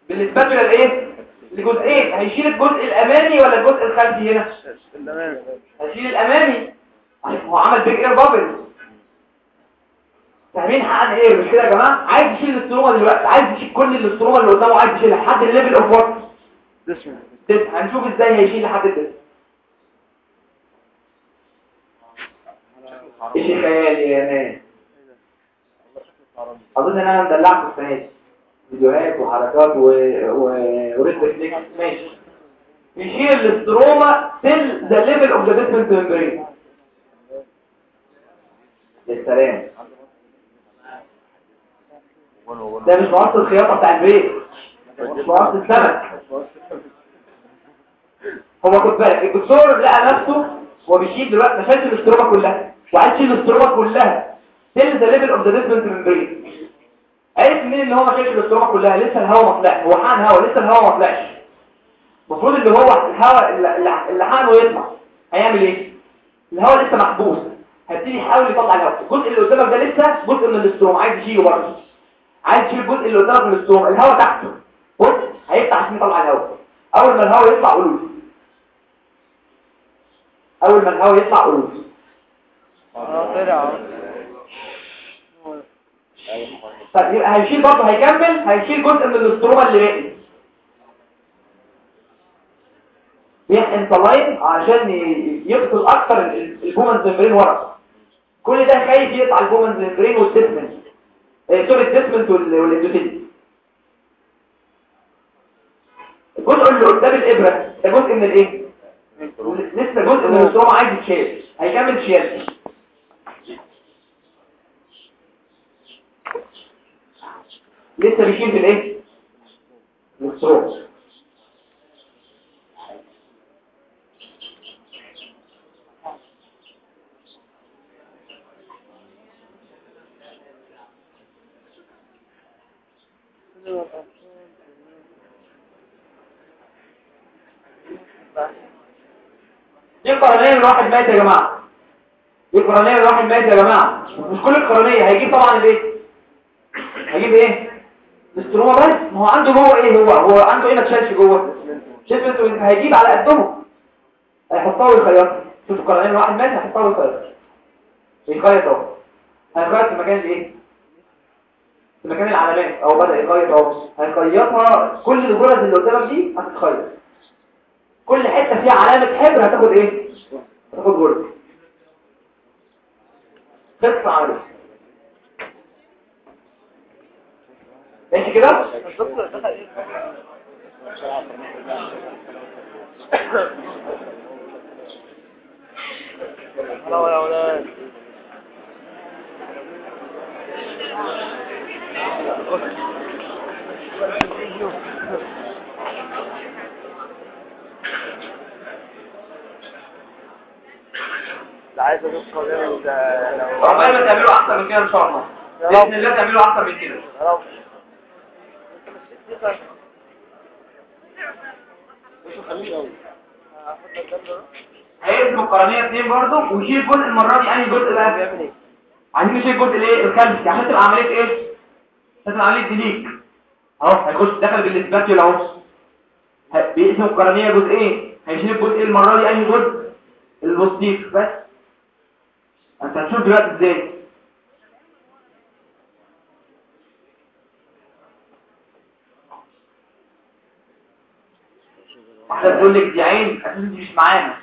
بال spatula الايه لجزئين. هيشيل الجزء الأمامي ولا الجزء الخلفي هنا؟ هيشيل الأمامي. هو عمل big air bubble. فاهمين حقن إيه مش كده يا جماعة؟ عايز يشيل ال stroma دلوقتي عايز يشيل كل ال stroma اللي قدامه عايز يشيلها لحد ال level of what. هنشوف إزاي هيشيل لحد ال Descemet's خيالي يا man أظن إن أنا مدلعكم السنة دي. فيديوهات وحركات و... و... و red reflex ماشي. يشيل ال stroma till the level of the Descemet's membrane. يا سلام ده مش مقص الخياطة بتاع البيت. مش مقص السمك. هو خد بالك الدكتور لقى نفسه هو بيشيل دلوقتي ما شالش ال stroma كلها وعايز يشيل ال stroma كلها. Till the level of the Descemet's membrane عرف منين إن هو ما شالش ال stroma كلها؟ لسه الهواء ما طلعش. هو حقن هواء لسه الهواء ما طلعش. المفروض ان هو الهواء اللي- حقنه يطلع. هيعمل إيه؟ الهواء لسه محبوس. هيبتدي يحاول يطلع الهواء الجزء اللي قدامك ده لسه جزء من ال stroma عايز يشيله برضه. عايز يشيل الجزء اللي قدامك من ال stroma الهواء تحته. بص هيفتح عشان يطلع الهواء أول ما الهواء يطلع قولوا أول ما الهواء يطلع قولوا آه طب يبقى هيشيل برضه هيكمل هيشيل جزء من الاستروما اللي باقي. يحقن صلاين عشان يقتل أكتر ال- ال- البومنز ممبرين ورا. كل ده خايف يقطع ممبرين والديسمنت آه، سوري الديسمنت وال- والاندوتيل الجزء اللي قدام الإبرة ده جزء من الإيه؟ لسه جزء من الاستروما عايز يتشال هيكمل شيال. لسه بيشيل في الإيه؟ دي القرنية من واحد مات يا جماعة. دي القرنية من واحد مات يا جماعة. مش كل القرنية. هيجيب طبعا الايه هيجيب إيه؟ الاستروما بس؟ ما هو عنده جوه إيه هو؟ هو عنده إيه ما تشالش جوه؟ إنتوا هيجيب على قدهم. هيحطها ويخيط شوف القرنية من واحد مات هيحطها ويخيط يخيط أهو. هيخيط في مكان الايه في مكان العلامات أو بدأ يخيط اهو هيخيطها كل الغرز اللي قدامك دي هتتخيط كل حتة فيها علامة حبر هتاخد إيه؟ هتاخد غرز تطلع عليه ماشي كده؟ يا ولاد لا عايز أشوف قضيه ده ربنا تعملوا أحسن من كده إن شاء الله. بإذن الله تعملوا أحسن من كده. لو هيقسموا القرنية اتنين برضه ويشيل جزء المره دي انهي جزء بقى. إيه؟ عايزين نشيل الجزء الإيه؟ الخلفي عشان تبقى عمليه إيه؟ عشان عمليه ديليك أهو هيخش دخل بالاسباتيول اهو بيقسم القرنية جزئين. هيشيل الجزء المرة دي أنهي جزء؟ البوستيف. بس. أنت هتشوف دلوقتي إزاي. واحدة تقول لك دي عين أساسا دي مش معانا.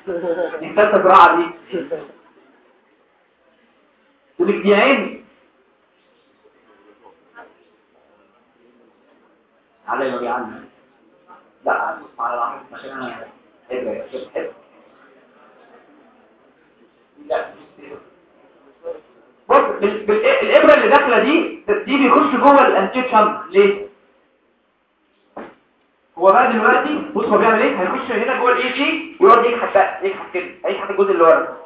دي ثالثة زراعة دي. تقول لك دي عين ما بيعلم لا على لا بص بال- بال- الابره اللي داخلة دي دي بيخش جوه ال anterior chamber ليه؟ هو بقى دلوقتي بص هو بيعمل إيه؟ هيخش هنا جوه ال AC ويقعد يكحت بقى يكحت كده هيكحت الجزء اللي ورا.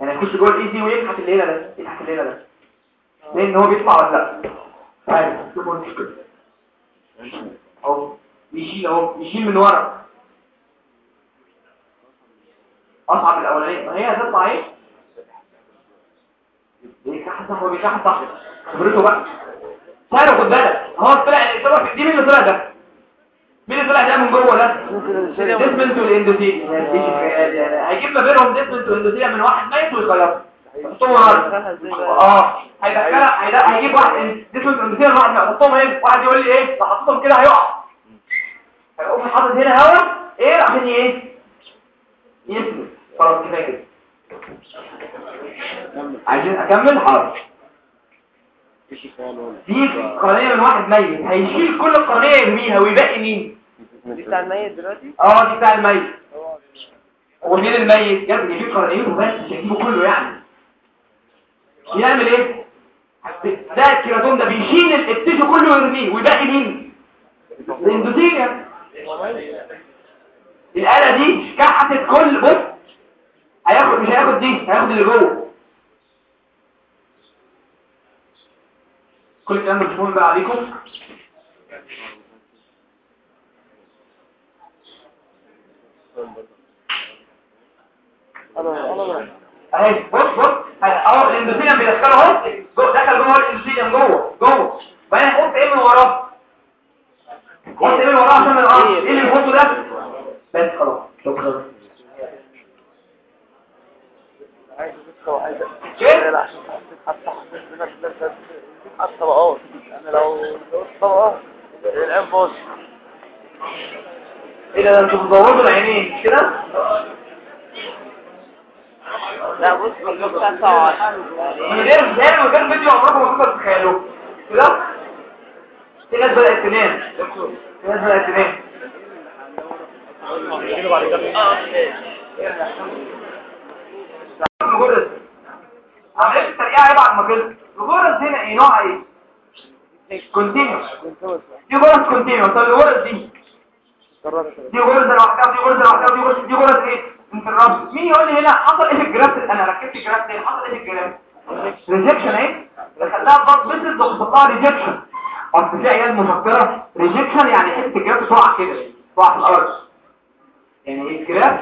يعني هيخش جوه ال AC ويكحت اللي هنا ده يكحت اللي هنا ده. لأن هو بيطلع ولا لأ؟ عارف اهو بيشيل اهو بيشيل من ورا. أصعب الأولانية. ما هي هتطلع إيه؟ بيكحت صح وبيكحت صح خبرته بقى. سهل خد بالك. هو طلع دي مين اللي طلع ده؟ مين اللي طلع ده من جوه ده؟ Descemet وال endothelium هيجيب ما بينهم Descemet وال endothelium من واحد ميت ويخيطه آه هيدخلها هيد- هيجيب واحد واحد ميت يحطهم هنا. واحد يقول لي إيه؟ لو حطيتهم كده هيقع. هيقوم حاطط هنا هوا. إيه؟ عشان إيه؟ يسند. خلاص كفاية كده. عايزين أكمل؟ حاضر دي قرنيه من واحد ميت. هيشيل كل القرنيه يرميها ويبقي مين؟ دي بتاع الميت دلوقتي؟ آه دي بتاع الميت. هو مين الميت؟ جاب يجيب قرنيه وبس مش هيجيبه كله يعني. يعمل إيه؟ ده ال keratome ده بيشيل ال tissue كله ويرميه. ويبقي مين؟ ال endothelium الآلة دي كحت كل بص هياخد مش هياخد دي هياخد اللي جوه. كل الكلام ده مهم بقى عليكم. أنا أنا اهي بص بص. اهو الاندوثيليوم بيدخله أهو. دخل جوه الاندوثيليوم جوه جوه. بعدين هحط إيه من وراه. حط إيه من وراه عشان الأرض إيه اللي بيحطه ده. بس خلاص. شكرا. عايز عشان تتحط تحت طبقات أنا لو طبقات العين باظ إيه ده أنتوا بتزودوا العينين كده. لا بص من غير من غير فيديو عمركم ما كنتوا تتخيلوه كده في ناس بدأت تنام. في ناس بدأت تنام. الجرس عملية الترقيع بعد ما خلص الجرس هنا إيه؟ نوعها إيه؟ كونتينيوس دي غرز continuous طب الغرز دي. دي غرزة لوحدها ودي غرزة لوحدها ودي غرزة دي غرزة إيه؟ interrupted مين يقول لي هنا حصل إيه في ال graft أنا ركبت ال graft تاني. حصل إيه في ال graft rejection إيه؟ دخلها ضغط بس ضغطها rejection اصل في عيال مفكرة rejection يعني حتة ال graft تقع كده تقع في الأرض. يعني إيه ال graft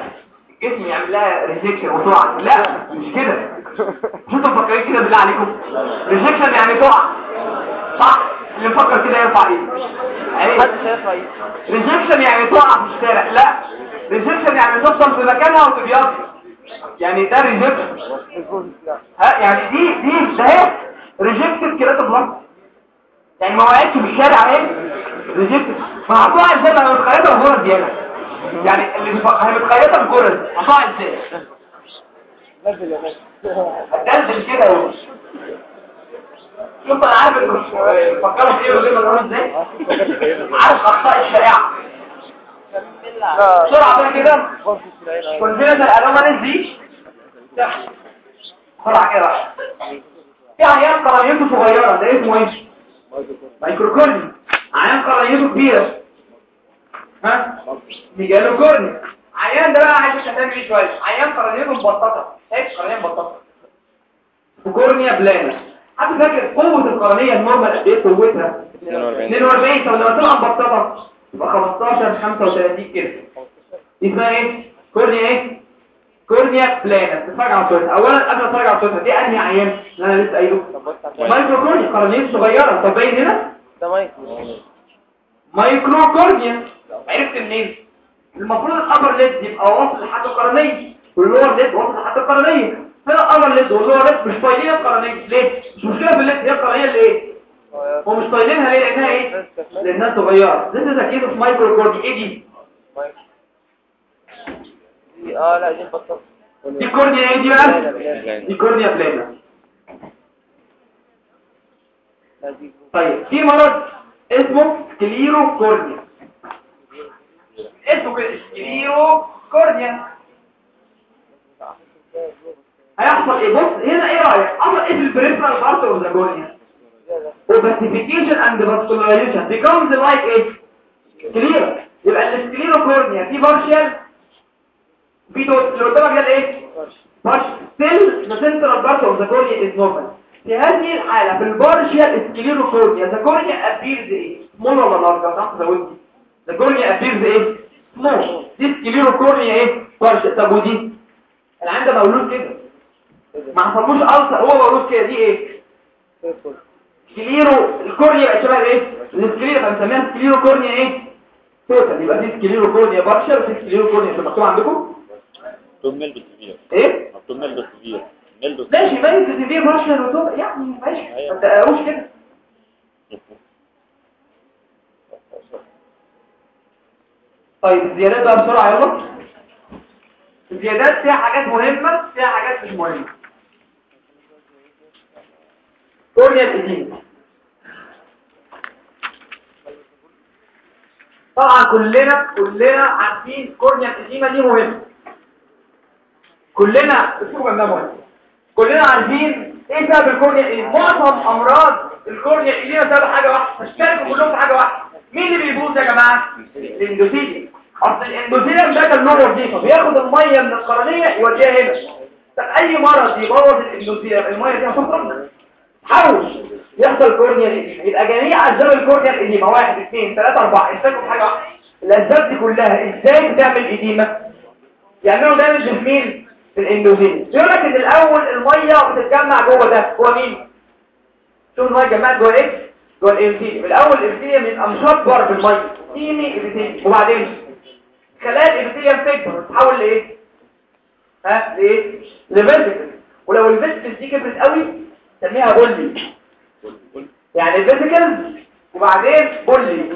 الجسم يعمل لها rejection وتقع. لا مش كده. مش أنتوا مفكرين كده بالله عليكم؟ rejection يعني تقع. صح؟ اللي مفكر كده حد إيه rejection يعني تقع في الشارع. لا. rejection يعني تفضل في مكانها وتبيض يعني ده rejection ها يعني دي دي ده rejected keratoplasty يعني ما وقعتش في الشارع اهي rejected. ما هتقع إزاي؟ ما متخيطة بكرة زياده يعني اللي هي متخيطة بكرة هتقع إزاي؟ هتنزل كده اهو شوف أنا عارف بتفكروا في إيه ولا بتقولوا إزاي؟ عارف أخطاء الشائعه بسرعة بقى كده. congenital anomalies دي بسرعة كده. في عيان قرنيته صغيرة ده اسمه إيه؟ microcornea. عيان قرنيته كبيره ها؟ megalocornea. عيان ده بقى عايز تهتم بيه شوية. عيان قرنيته مبططة. هيك قرنيه مبططة. و cornea plana. حد فاكر قوة القرنية ال normal قد إيه قوتها؟ 42 طب لما تبقى مبططة؟ يبقى 15 35 كده. دي اسمها إيه؟ cornea إيه؟ cornea plana تتفرج على صورتها اولا قبل ما تتفرج على صورتها دي أنهي عيان اللي أنا لسه قايله microcornea قرنية صغيرة. طب باين هنا؟ ده مايك microcornea عرفت منين؟ المفروض ال upper lid يبقى واصل لحد القرنيه وال lower lid واصل لحد القرنيه هنا ال upper lid وال lower lid مش طايلين القرنية. ليه؟ مش مشكلة في ال lid هي القرنية اللي إيه؟ هو مش طايلينها ليه لانها إيه؟ لأنها صغيرة. Is a case of microcornea إيه دي؟ دي- آه لا دي بطل دي cornea إيه دي بقى؟ دي cornea plana. طيب في مرض اسمه sclerocornea اسمه كده sclerocornea هيحصل إيه؟ بص هنا إيه رأيك؟ حصل إيه في ال peripheral part of the cornea opacification and vascularization becomes like إيه sclera يبقى ال sclerocornea في partial في دوت اللي قدامك ده إيه؟ partial. Still the central part of the cornea is normal. في هذه الحالة في ال partial sclerocornea the cornea appears إيه؟ small ولا large صح زودتي the cornea appears إيه؟ small. دي sclerocornea إيه؟ partial. طب ودي؟ أنا عندي مولود كده. ما حصلوش ألسر هو مولود كده. دي إيه؟ sclero ال cornea بقت شبه إيه ال sclera بنسميها sclerocornea إيه؟ total. يبقى في sclerocornea partial وفي sclerocornea شو مكتوب عندكم؟ مكتوب ميلدو سيفير إيه؟ مكتوب ميلدو سيفير ميلدو ماشي مالك سيفير بارشل وتوب يعني ماشي. ما تقروش كده. طيب الزيادات بقى بسرعة. يلا. الزيادات فيها حاجات مهمة فيها حاجات مش مهمة. طبعا كلنا كلنا عارفين كورنيا الإديمة دي مهمة. كلنا جنبها مهم. كلنا عارفين إيه سبب الكورنيا إيه معظم أمراض الكورنيا إيه سبب حاجة واحدة. اشتركوا كلهم في حاجة واحدة. مين اللي بيبوظ يا جماعة؟ الاندوثيليوم أصل الاندوثيليوم ده كان له وظيفه بياخد المية من القرنية يوديها هنا. طب أي مرض يبوظ الاندوثيليوم المية دي هتخرج حوش. يحصل corneal إيه يبقى جميع اسباب ال corneal edema واحد اثنين ثلاثة أربعة. اشتركوا في حاجة واحدة. الاسباب دي كلها. إزاي بتعمل edema؟ يعملوا damage في مين؟ في ال endothelium يقول لك إن الأول المية بتتجمع جوه ده. هو مين؟ شوف المية اتجمعت جوه إيه؟ جوه ال epithelium الأول ال epithelium يبقى مشبر بالميه steamy epithelium وبعدين خلايا ال epithelium تكبر تتحول لإيه؟ ها؟ لإيه؟ لفيزيكل ولو الفيزيكل دي كبرت قوي نسميها بولي. يعني الفيزيكل وبعدين بولي.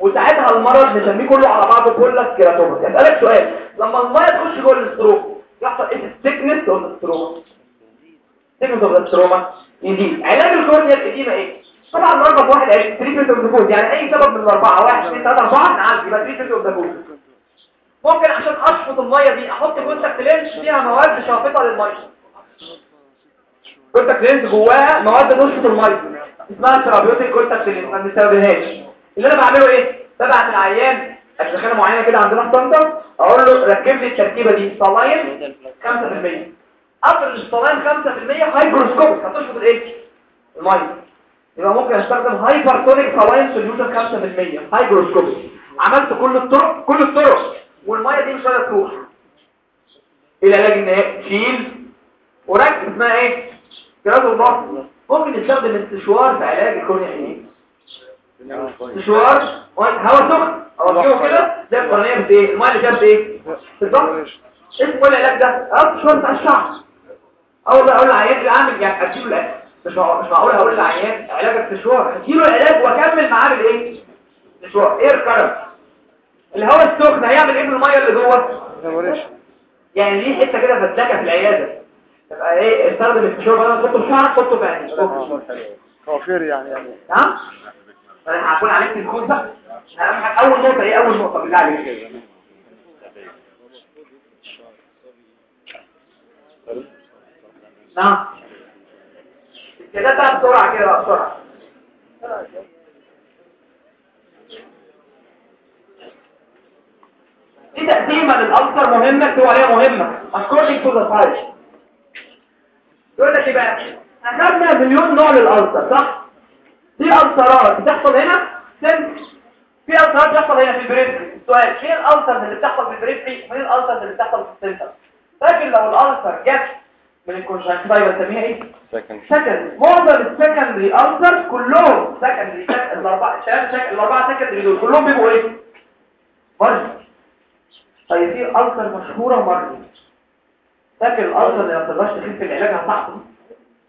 وساعتها المرض نسميه كله على بعضه كله كيراتوما اسالك سؤال. لما المية تخش جوه الاستروك يحصل إيه؟ السيكنس اوف الستروما سيكنس اوف الستروما يزيد علاج الكورنيا القديمه إيه؟ طبعا رقم واحد علاج تريتمنت اوف ذا يعني أي سبب من الأربعة. واحد اثنين ثلاثة أربعة نعالج يبقى تريتمنت اوف ذا ممكن عشان أشفط المية دي أحط contact lens فيها مواد شافطة للمية. contact lens جواها مواد تشفط الميه اسمها therapeutic contact lens ما بنستخدمهاش. اللي أنا بعمله إيه؟ ببعت العيان ادخله معينة كده عندنا في طنطا أقول له ركب لي التركيبة دي. saline 5% قبل ال saline 5% hygroscopic هتشفط الإيه؟ الميه يبقى ممكن أستخدم hypertonic saline solution 5% hygroscopic عملت كل الطرق كل الطرق. والميه دي مش قادره تروح إيه العلاج النهائي شيل وركب اسمها إيه؟ جهاز الضغط ممكن نستخدم استشوار في علاج ال cornea إيه؟ استشوار. هواء سخن اوجهه كده؟ ده القرنية إيه؟ المية اللي جابت إيه؟ بالظبط اسمه إيه العلاج ده استشوار بتاع الشعر. أول ما أقول للعيان اعمل يعني اديله العلاج مش معقول مش معقول هقول للعيان علاج استشوار. هديله العلاج وأكمل معاه بالإيه؟ استشوار. اير كارنت الهواء السخن هيعمل إيه في الميه اللي جوه؟ يعني ليه حتة كده فتلكه في العيادة؟ يبقى إيه استخدم الفشار بدل ما تحطه في شعرك حطه في عينيك هو خير يعني يعني. نعم؟ أنا هكون عليك الكود بقى أول نقطة إيه أول نقطة؟ بالله عليك. نعم. كده بقى بسرعة كده بقى بسرعة. دي تقسيمه لل ulcer مهمة تكتب عليها مهمة. To the size يقول لك إيه بقى؟ أخذنا مليون نوع لل ulcer صح؟ في ulcer ات بتحصل هنا؟ center في ulcer ات بتحصل هنا في ال periphery السؤال فين ال ulcer اللي بتحصل في ال periphery وفين ال ulcer اللي بتحصل في ال center؟ فاكر لو الالسر جت من الكونجكتيفا بنسميها إيه؟ سكند سكند معظم السكندري السر كلهم سكندري الاربعه الشباب سك- الأربعة سكندري دول كلهم بيبقوا إيه؟ مرض طيب في السر مشهورة مرض فاكر الالسر اللي ما بتقدرش تخف في العلاج هتحصل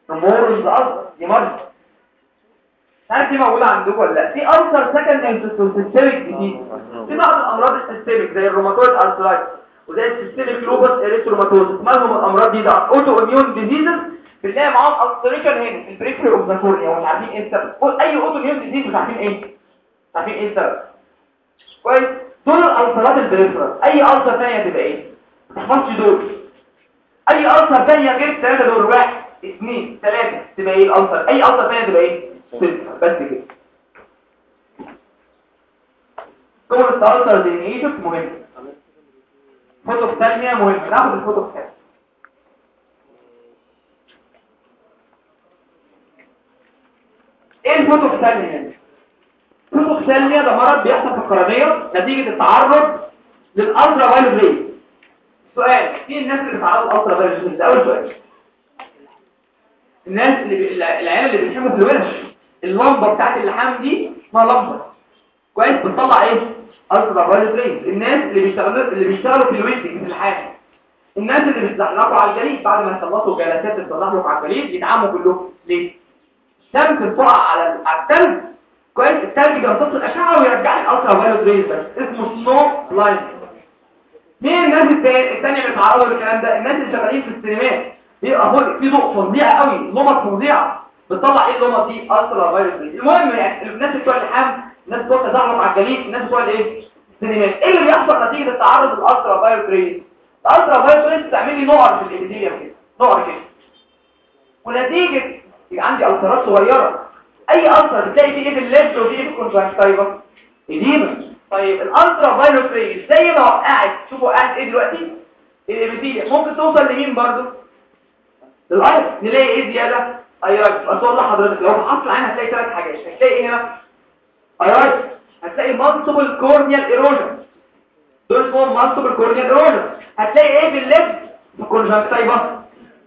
مورز الالسر دي مرض. عارف دي موجودة عندكم ولا لأ؟ في السر سكندري سيستميك جديد في بعض الأمراض ال systemic زي ال rheumatoid arthritis وزي ال systemic lupus erythematosus مالهم الأمراض دي ده autoimmune diseases بنلاقي معاهم ulceration هنا في ال peripheral cornea ومش عارفين إيه السبب. أي autoimmune disease مش عارفين إيه. مش عارفين إيه السبب. كويس؟ دول ال ulcer ات ال peripheral أي ulcer ثانية تبقى إيه؟ ما تحفظش دول. أي ulcer ثانية غير الثلاثه دول؟ واحد اثنين ثلاثة تبقى إيه ال ulcer أي ulcer ثانية تبقى إيه؟ صفر. بس كده. كل ال ulcer دي ايجيبت مهم. photophthalmia مهم. ناخد ال photophthalmia إيه ال photophthalmia يعني؟ ال photophthalmia ده مرض بيحصل في القرنيه نتيجة التعرض لل ultraviolet rays سؤال في الناس اللي لل ultraviolet rays ده أول سؤال. الناس اللي بي... العيال اللي بيلحموا الورش اللمبة بتاعت اللحام دي اسمها لمبة. كويس؟ بتطلع إيه؟ ultraviolet rays الناس اللي بيشتغلوا اللي بيشتغلوا في ال welding في اللحام الناس اللي بيتزحلقوا على الجليد بعد ما يخلصوا جلسات التزحلق على الجليد يتعاموا كلهم. ليه؟ الشمس بتقع على الثلج كويس؟ الثلج بيمتص الأشعة ويرجع لي ال ultraviolet rays بس. اسمه snow blind مين الناس التانية اللي بيتعرضوا للكلام ده؟ الناس اللي شغالين في السينمات. بيبقى فوق في ضوء فظيع قوي. لمض فظيعة. بتطلع إيه اللمض دي؟ ultraviolet rays المهم يعني الناس بتوع اللحام الناس بتوع التزحلق على الجليد الناس بتوع الإيه؟ السينمات. إيه اللي بيحصل نتيجة التعرض لل ultraviolet rays ال ultraviolet rays بتعمل لي نقر في ال epithelium كده. نقر كده. ونتيجة يبقى عندي ulcer ات صغيرة. أي ulcer بتلاقي فيه إيه في ال lid وفيه إيه في edema طيب ال ultraviolet rays زي ما وقعت شوفوا وقعت إيه دلوقتي؟ الإبيثيليا ممكن توصل لمين برضو للأيض نلاقي زيادة؟ أيض بس والله حضرتك لو فحصت العين هتلاقي ثلاث حاجات. هتلاقي إيه هنا؟ أيض هتلاقي مالتيبل كورنيال إيروجن دول اسمهم مالتيبل كورنيال إيروجن هتلاقي إيه في الليفت في الكونجكتيفا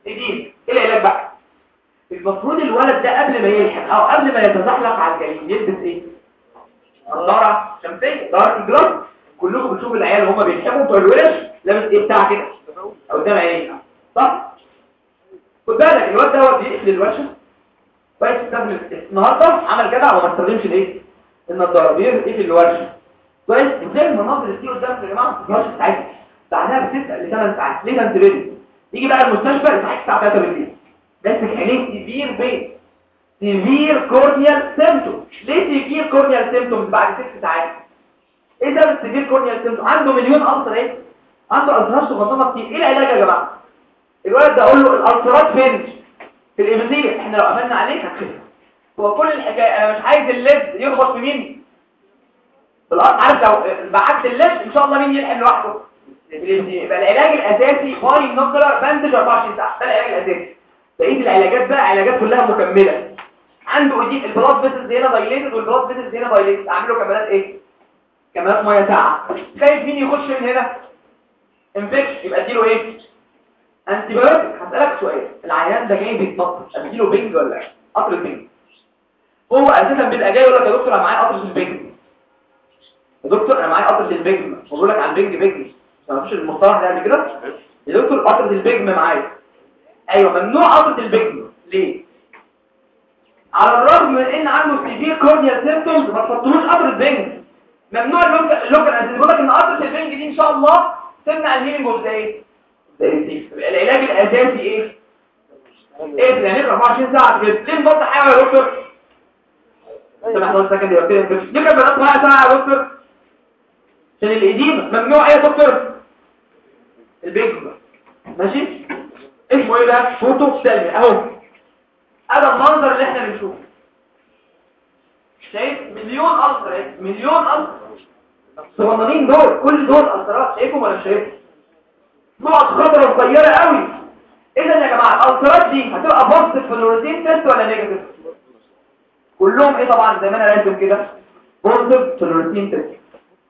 إديمة إيه؟ العلاج بقى؟ المفروض الولد ده قبل ما يلحق أو قبل ما يتزحلق على الجليد يلبس إيه؟ نظاره شمسية نظاره جلاس كلكم بتشوفوا العيال وهم بيلحموا بتوع الورش لابس إيه بتاع كده؟ قدام عينيه صح؟ خد بالك الواد ده هو بيقفل الورشة. كويس استخدم النهارده عمل جدع وما استخدمش الايه النظاره بيقفل الورشة. كويس إزاي المناظر اللي قدامك يا جماعة ما تقدرش تساعدك بعدها بتسال لثمان ساعات. latent period يجي بقى المستشفى الساعة 3 بالليل. ماسك عينيه severe pain severe corneal symptom ليه severe corneal symptom بعد ست ساعات إيه ده ال severe corneal symptom عنده مليون ulcer إيه عنده ulcer ات صغنطه كتير إيه العلاج يا جماعة الولد ده أقول له ال ulcer ات فين في ال epithelium إحنا لو قفلنا عليك هتخف هو كل الحكاية أنا مش عايز ال lid يخبط في مين الأرض عارف لو بعدت ال lid ان شاء الله مين يلحم لوحده يبقى العلاج الاساسي binocular bandage 24 ساعه ده العلاج الاساسي بقيه العلاجات بقى علاجات كلها مكمله عنده دي ال blood vessels هنا dilated وال blood vessels هنا dilated. اعمل له كمادات إيه؟ كمادات مية ساقعه خايف مين يخش من هنا؟ infection يبقى أديله إيه؟ antibiotic هسألك سؤال. العيان ده جاي بيتنطط أديله بنج ولا إيه؟ قطرة البنج. هو أساسا بيبقى جاي يقول لك يا دكتور أنا معايا قطرة البنج يا دكتور أنا معايا قطرة البنج بقول لك على البنج بنج. ما فيش المصطلح ده قبل كده؟ يا دكتور قطرة البنج معايا. أيوه ممنوع قطره البنج ليه؟ على الرغم من إن عنده severe corneal symptoms ما تحطلوش قطره بنج ممنوع ال local انت بيقول لك إن قطره البنج دي إن شاء الله تمنع ال healing of إيه؟ العلاج الاساسي إيه؟ إيه؟ يعني 24 ساعة؟ ليه نبط حاجة يا دكتور؟ سمح الله second يا دكتور. ليه كان حاجة ساعه يا دكتور؟ عشان ال edema ممنوع. إيه يا دكتور؟ البيجما ماشي؟ اسمه إيه ده؟ photophthalmia أهو. هذا المنظر اللي إحنا بنشوفه. شايف؟ مليون ulcer مليون ulcer الصغننين دول؟ كل دول ulcer ات شايفهم ولا شايفهم؟ نقط خضرة صغيرة قوي. اذا يا جماعة ال ulcer ات دي هتبقى positive في ال fluorescein test ولا negative كلهم إيه طبعا؟ زي ما أنا راسم كده. positive في ال fluorescein test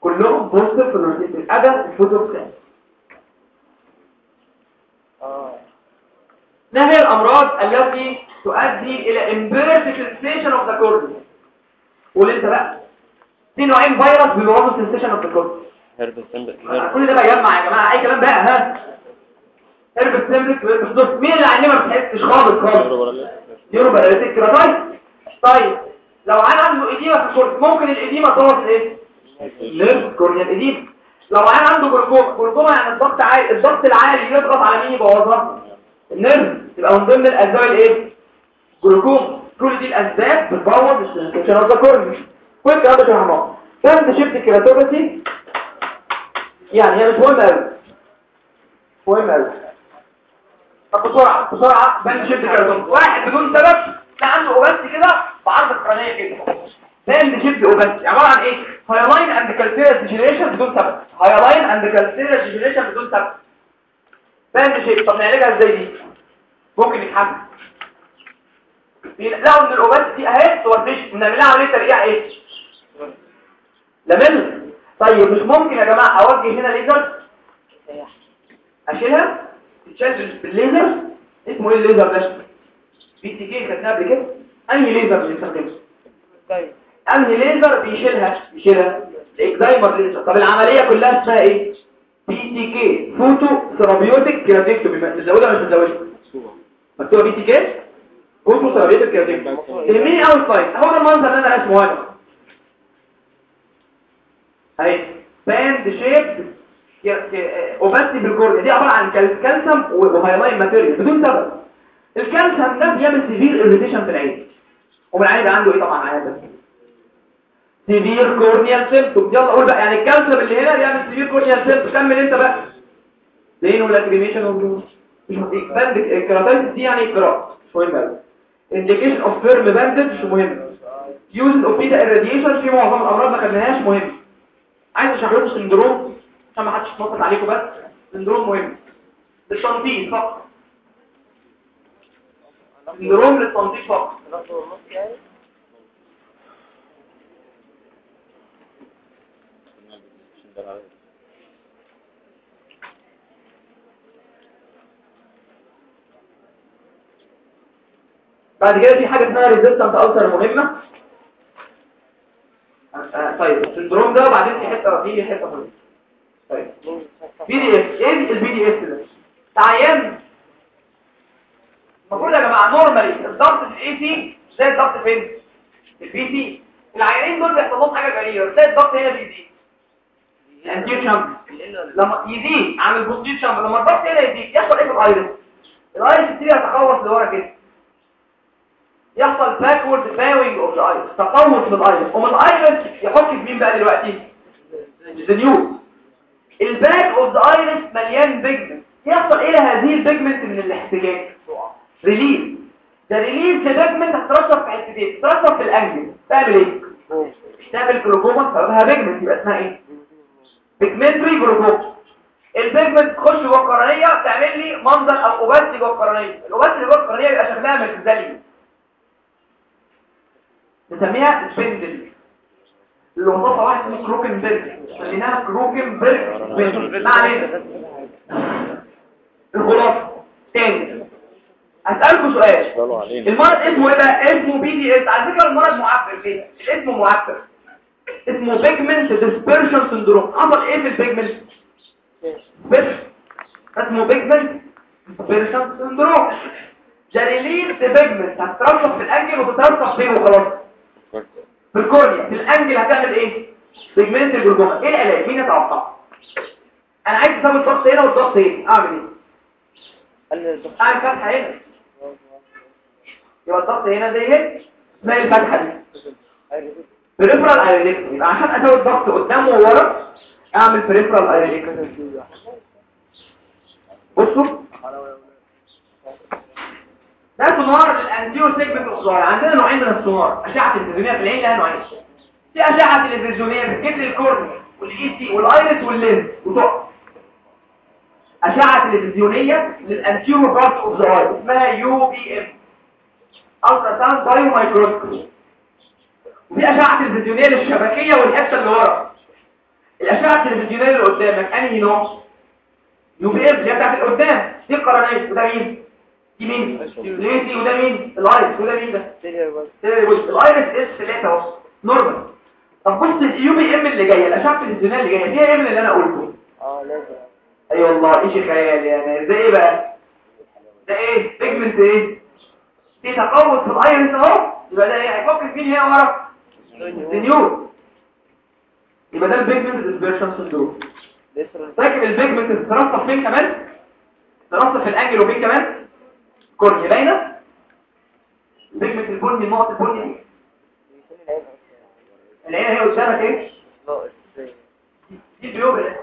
كلهم positive في ال fluorescein test ادى الفوتو آه. ما هي الأمراض التي تؤدي إلى impaired sensation of the cornea قول أنت بقى. في نوعين فيروس بيبوظوا the cornea herpes simplex كل ده بقى يجمع يا جماعة. أي كلام بقى؟ ها؟ herpes simplex بالظبط مين اللي عينيه ما بتحسش خالص خالص؟ neuroparalytic keratitis طيب؟ لو عين عنده edema في ال cornea ممكن ال edema تبوظ الايه؟ nerve cornea ال edema. لو عين عنده glaucoma glaucoma يعني الضغط عالي الضغط العالي يضغط على مين؟ يبوظها. ال nerve. تبقى من ضمن الأسباب الإيه؟ جلوكوما كل دي الاسباب بتبوظ ال sensation of the cornea والكلام ده شرحناه band shaped keratopathy يعني هي مش مهمه قوي مهمه قوي طب بسرعة بسرعة band shaped keratopathy واحد بدون سبب لا عنده opacity كده بعرض القرنيه كده band shaped opacity عباره عن إيه hyaline and calcareous degeneration بدون سبب hyaline and calcareous degeneration بدون سبب فاهم شيء طب نعالجها إزاي دي ممكن يتحسن لقوا إن ال opacity دي اهي توردش بنعملها عمليه ترقيع إيه؟ lamellar طيب مش ممكن يا جماعة أوجه هنا ليزر؟ أشيلها؟ تتشال بالليزر؟ اسمه إيه الليزر ده؟ PTK خدناه قبل كده؟ أنهي ليزر بنستخدمه طيب أنهي ليزر بيشيلها؟ بيشيلها. ال excimer laser. طب العملية كلها اسمها إيه؟ PTK. phototherapeutic keratectomy تزودها ولا مش تزودها مكتوبة PTK؟ phototherapeutic keratectomy تهمني قوي ال slide هو ده المنظر اللي أنا رسمه هذا أهي. باند شيب اوباستي بالكورنيا دي عبارة عن كال- كالسيوم وهايلاين ماتيريال بدون سبب. الكالسيوم ده بيعمل سيفير اريتيشن في العين. ومن العين يبقى عنده إيه طبعا؟ عاده سيفير كورنيال سيمبتوم يلا قول بقى. يعني الكالسيوم اللي هنا بيعمل سيفير كورنيال سيمبتوم كمل أنت بقى. لينو لاكريميشن وبلوز مش باند الكراتايتس دي يعني قراءه مش مهم اوف فيرم باندج مش مهم. use of beta irradiation في معظم الأمراض ما خدناهاش مهم. عايز أشرح لكم syndrome عشان ما حدش يتنطط عليكم بس. syndrome مهم. للتنطيط فقط. syndrome للتنطيط فقط نص ونص يعني بعد كده في حاجة اسمها resistant ulcer مهمة. آه، طيب ال syndrome ده وبعدين في حتة في حتة طيب PDS. إيه ال PDS ده؟ تعيان. المفروض يا جماعة normally الضغط في ال AC زي الضغط فين ال PC العيانين دول بيحصل لهم حاجة غريبة تلاقي الضغط هنا بيزيد ال anterior chamber لما يزيد عن chamber لما الضغط هنا يزيد يحصل إيه في ال iris ال iris يبتدي يتقوس لورا كده. يحصل bowing of the iris تقوس في ال iris ومن ال iris يحك في مين بقى دلوقتي. ال zonule ال back of the iris مليان pigment يحصل إيه هذه ال pigment من الاحتكاك release ده release pigment هترشف في حتتين. ترشف في ال angle تعمل إيه؟ تعمل جلوكوما سببها pigment يبقى اسمها إيه؟ pigmentary glaucoma ال pigment تخش جوه القرنية تعمل لي منظر أو opacity جوه القرنية. ال opacity جوه القرنية بيبقى شكلها مغزلي نسميها spindle اللي وصفها واحد اسمه Krukenberg سميناها Krukenberg spindle ما علينا. الخلاصة تاني. هسألكوا سؤال. المرض اسمه إيه بقى اسمه PDS على فكرة المرض معبر ليه الاسم معبر اسمه pigment dispersion syndrome حصل إيه في ال pigment بس. اسمه pigment dispersion syndrome releasing pigment هتترشح في ال angle وتترشح فين وخلاص. في ال cornea في ال angle هتعمل إيه؟ pigmentary glaucoma إيه العلاج؟ مين يتوقع؟ أنا عايز أسوي الضغط هنا والضغط هنا. أعمل إيه؟ أعمل فتحة هنا. يبقى الضغط هنا زي هنا اسمها الفتحة دي؟ peripheral iridectomy يبقى عشان أزود ضغط قدام وورا أعمل peripheral iridectomy بصوا. ده سونار لل anterior segment of عندنا نوعين من السونار أشعة تلفزيونيه في العين لها نوعين في أشعة تلفزيونية بتجيب لي ال cornea وال AC وال iris وال lens وتقع أشعة تلفزيونية لل anterior part of the اسمها UBM. ultrasound biomicroscope وفي أشعة تلفزيونية للشبكية والحته اللي ورا. الأشعة التلفزيونية اللي قدامك أنهي نوع؟ UBM اللي بتاعت القدام. دي القرنية. وده مين؟ دي مين؟ دي وده مين؟ الـ iris. وده مين ده؟ الـ iris اس 3 اهو normal طب بص الـ UBM اللي جاية الاشعه التلفزيونيه اللي جاية؟ فيها إيه من اللي أنا قلته. آه لازم. أي أيوة والله إيش خيال يعني ده إيه بقى؟ ده إيه؟ بيجمنت إيه؟ في تقوس في الآيرس أهو. يبقى ده إيه؟ هيفكر مين هي ورا السنيور يبقى ده البيجمنت ديسبيرشن سندروم فاكر البيجمنت تترصف فين كمان؟ ترصف في الانجل وفين كمان؟ كورني باينه البيجمنت البني النقط البني. دي العين هي قدامك إيه؟ ناقص إزاي دي بيوبل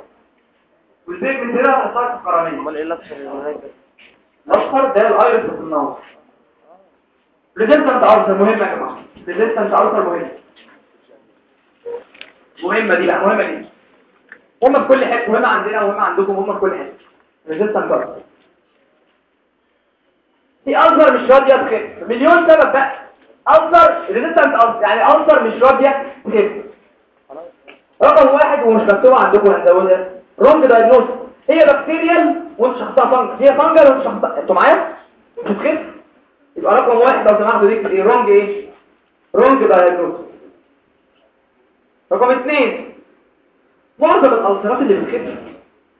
وال pigment هنا هتحطها في أمال إيه الاكثر اللي هناك؟ ده الاصفر ده الـ iris في النار resistant ulcer مهمه يا جماعة. resistant ulcer مهمه مهمة دي بقى مهمة دي. هم في كل حتة مهمة عندنا وهم عندكم هم في كل حتة. resistant ulcer في ulcer مش راضيه تخف مليون سبب بقى ulcer resistant ulcer يعني ulcer مش راضيه تخف رقم واحد ومش مكتوب عندكم هندسه wrong diagnosis هي bacterial وانت شخصها fungal هي fungal وانت شخصها أنتوا معايا مش يبقى رقم واحد لو سمحتوا دي إيه wrong إيه wrong diagnosis رقم اثنين معظم الـ ulcerات اللي بتخف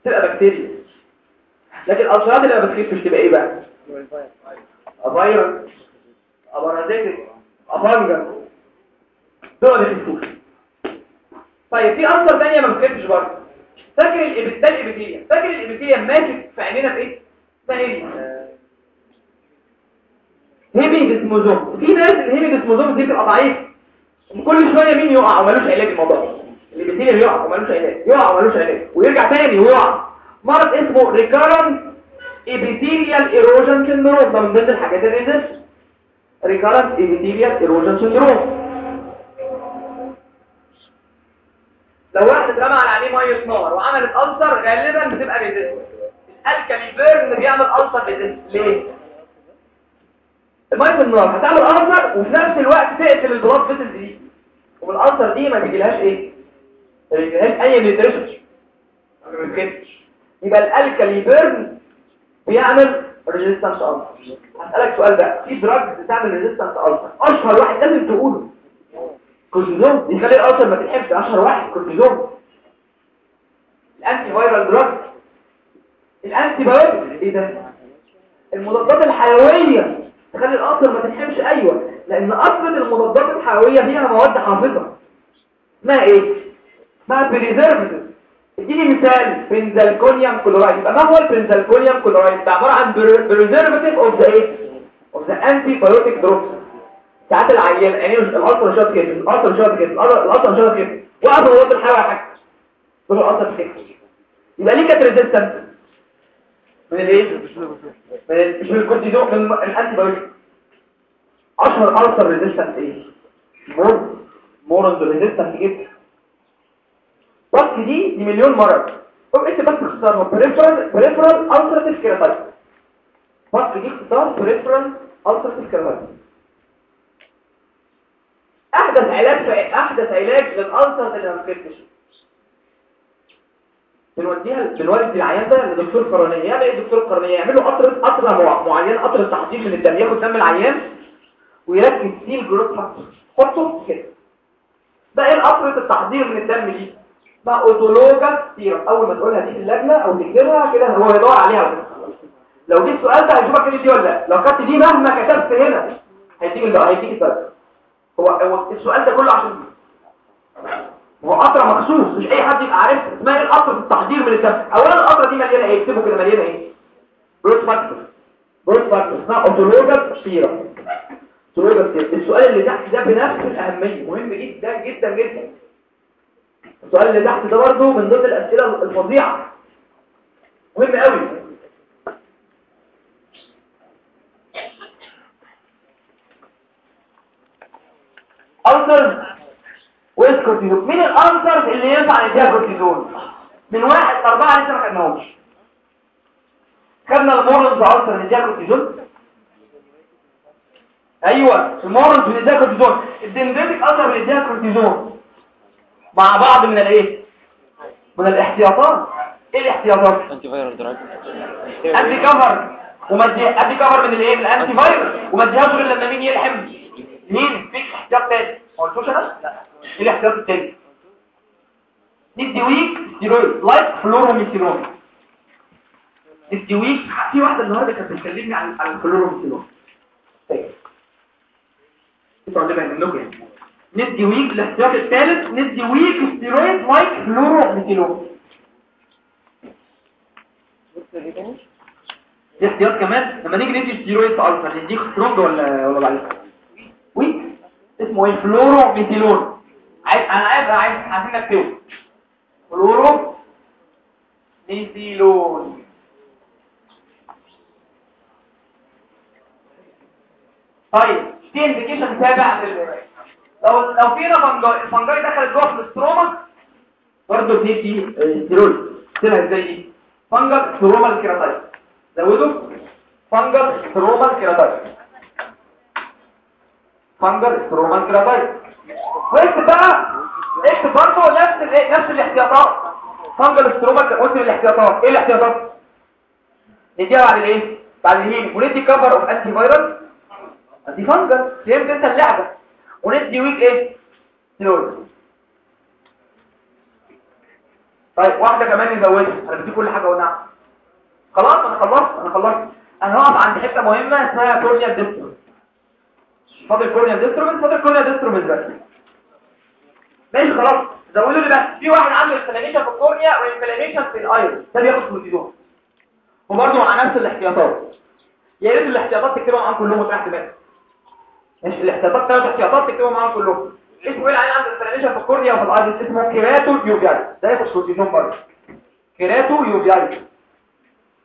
تبقى بكتيريا لكن الـ ulcerات اللي ما بتخفش تبقى إيه بقى؟ طيب في ulcer تانية ما بتخفش برضه. فاكر الـ epith- فاكر الـ epithelium ماسك في عينينا في إيه؟ اسمها إيه؟ hemidesmosome في ناس الهيمي ديسموزوم دي بتبقى ضعيف كل شوية مين يقع؟ ومالوش علاج الموضوع. الـ epithelium يقع ومالوش علاج. يقع ومالوش علاج. ويرجع تاني ويقع مرض اسمه recurrent epithelial erosion syndrome ده من ضمن الحاجات اللي recurrent epithelial erosion syndrome لو واحد اترمى على عينيه مية نار وعملت ulcer غالبا بتبقى resistant alkali burn بيعمل ulcer resistant ليه؟ المية النار هتعمل ulcer وفي نفس الوقت تقتل الـ blood vessels دي. وال ulcer دي ما بيجيلهاش إيه؟ ما بيجيلهاش أي nutrition ما بتخفش يبقى الـ alkali burn بيعمل resistant ulcer هسألك سؤال بقى. في drug بتعمل resistant ulcer أشهر واحد لازم تقوله. كورتيزون. بيخلي الـ ulcer ما تلحمش أشهر واحد. كورتيزون. الـ antiviral drug الـ antibiotic إيه ده؟ المضادات الحيوية. تخلي الـ ulcer ما تلحمش أيوه. لأن أصلا المضادات الحيوية فيها مواد حافظة. اسمها إيه؟ اسمها preservative اديني مثال benzalkonium chloride. يبقى ما هو الـ benzalkonium chloride؟ ده عبارة عن preservative of the إيه اوف ذا انتي بايوتيك دروبس ساعات العيان يعني الألسر شاط كده الألسر شاط كده الألسر شاط كده وقف مضاد الحيوي يا حاج. له الألسر كده يبقى ليه كانت ريزيستنت من الايه؟ مش من الكورتيزون من الانتي بايوتيك أشهر ألسر ريزيستنت إيه؟ مور مورنز ريزيستنت جدا. دي مليون مرض. طب انت بس اختصارها بريفرال بريفرال ألسرتيف كيراتايتس بس دي اختصار peripheral ulcerative keratitis أحدث علاج أحدث علاج لل ulcer اللي ما بتخفش بنوديها بنودي العيان ده لدكتور قرنية. يعمل إيه الدكتور القرنيه يعمل له قطره قطرة مع- معينة قطرة تحضير من الدم. ياخد دم العيان ويركز فيه الـ growth factor حطه كده. ده إيه قطره التحضير من الدم دي؟ ده autologous serum أول ما تقولها دي في اللجنة أو تكتبها كده هو يدور عليها. لو جه السؤال ده هيشوفك كده دي ولا لأ؟ لو كتبت دي مهما كتبت هنا هيديك الدواء هيديك الدواء هو هو السؤال ده كله عشان هو قطره مخصوص مش أي حد يبقى عارف اسمها إيه قطره التحضير من الدم. اولا القطرة دي مليانة إيه؟ اكتبوا كده مليانة إيه؟ بروت فاكتور بروت فاكتور اسمها أوتولوجا سيرم سلوجة كتير السؤال اللي تحت ده بنفس الأهمية. مهم جدا جدا جدا. السؤال اللي تحت ده برضه من ضمن الأسئلة الفظيعة. مهم قوي. ulcers وال كورتيزون مين الـ ulcers اللي ينفع نديها كورتيزون؟ من واحد لأربعة لسه ما خدناهمش. خدنا الـ Mooren's ulcer نديها كورتيزون. أيوه الـ Mooren's بنديها كورتيزون. الـ dendritic ulcer بنديها كورتيزون. مع بعض من الايه؟ من الاحتياطات. إيه الاحتياطات؟ antiviral drug ادي cover وما ادي cover من الايه؟ من الـ antivirus وما اديهاش غير لما مين؟ يلحم مين فيك احتياط تاني ما قلتوش أنا لا. إيه الاحتياط التاني. ندي weak steroid like fluorometholone ندي weak في واحدة النهارده كانت بتكلمني عن الـ fluorometholone طيب. أنتوا عندكم منكم يعني ندي weak الاحتياط الثالث ندي weak steroid بص إيه تاني في احتياط كمان لما نيجي ندي ستيرويد الفا نديك strong ولا ولا ضعيف weak اسمه إيه؟ fluorometholone عايز أنا عايز عايز عايزين نكتبه fluorometholone طيب في indication تابع لل- لو لو فينا fungi ال fungi دخلت جوه في ال stroma برضه آه، ستيرويد تبقى إزاي دي. fungal stromal keratitis زودوا. fungal stromal keratitis fungal stromal keratitis واكتب بقى اكتب برضه نفس نفس الاحتياطات. fungal stromal قلت الاحتياطات. إيه الاحتياطات؟ نديها بعد الإيه؟ بعد الهيم وندي كفر اوف انتي فايروس ادي فنجل فهمت أنت اللعبة؟ وندي ويك إيه؟ ستيرويد طيب واحدة كمان نزودها. أنا بدي كل حاجة ونعم خلاص أنا خلصت أنا خلصت. أنا هقف عند حتة مهمة اسمها كورنيا ديسترومنت فاضل كورنيا ديسترومنت فاضل كورنيا ديسترومنت بس. ماشي خلاص. زودوا لي بس. في واحد عنده انفلاميشن في الكورنيا وانفلاميشن في الايرس ده بياخد كورتيزون. وبرضه مع نفس الاحتياطات. يا ريت الاحتياطات تكتبها معاهم كلهم وتحت بالك ماشي الاحتياطات ثلاث احتياطات تكتبهم معاهم كلهم اسمه إيه؟ العيان عنده inflammation في ال cornea وفي ال iris اسمه keratouveitis ده ياخد كورتيزون برضه. keratouveitis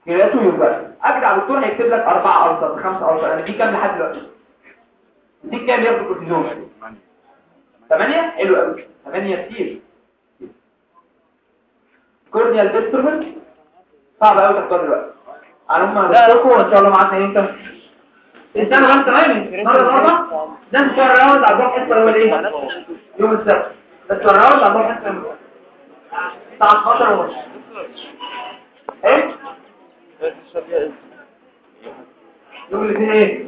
keratouveitis أجدع دكتور هيكتب لك أربعة ulcer خمسة ulcer أنا دي كام لحد دلوقتي؟ دي كام ياخد كورتيزون؟ ثمانية حلو قوي ثمانية كتير. كورنيال ديسترومنت صعب قوي تختار دلوقتي. أنا هم هدخلكم وإن شاء الله معانا انت استنى بس ثواني مرة الأربعة ده مش شهر راوند على الضوء حصة هو الايه يوم السبت. بس شهر راوند على الضوء حصة الساعة 12 ونص إيه؟ يوم الاثنين. إيه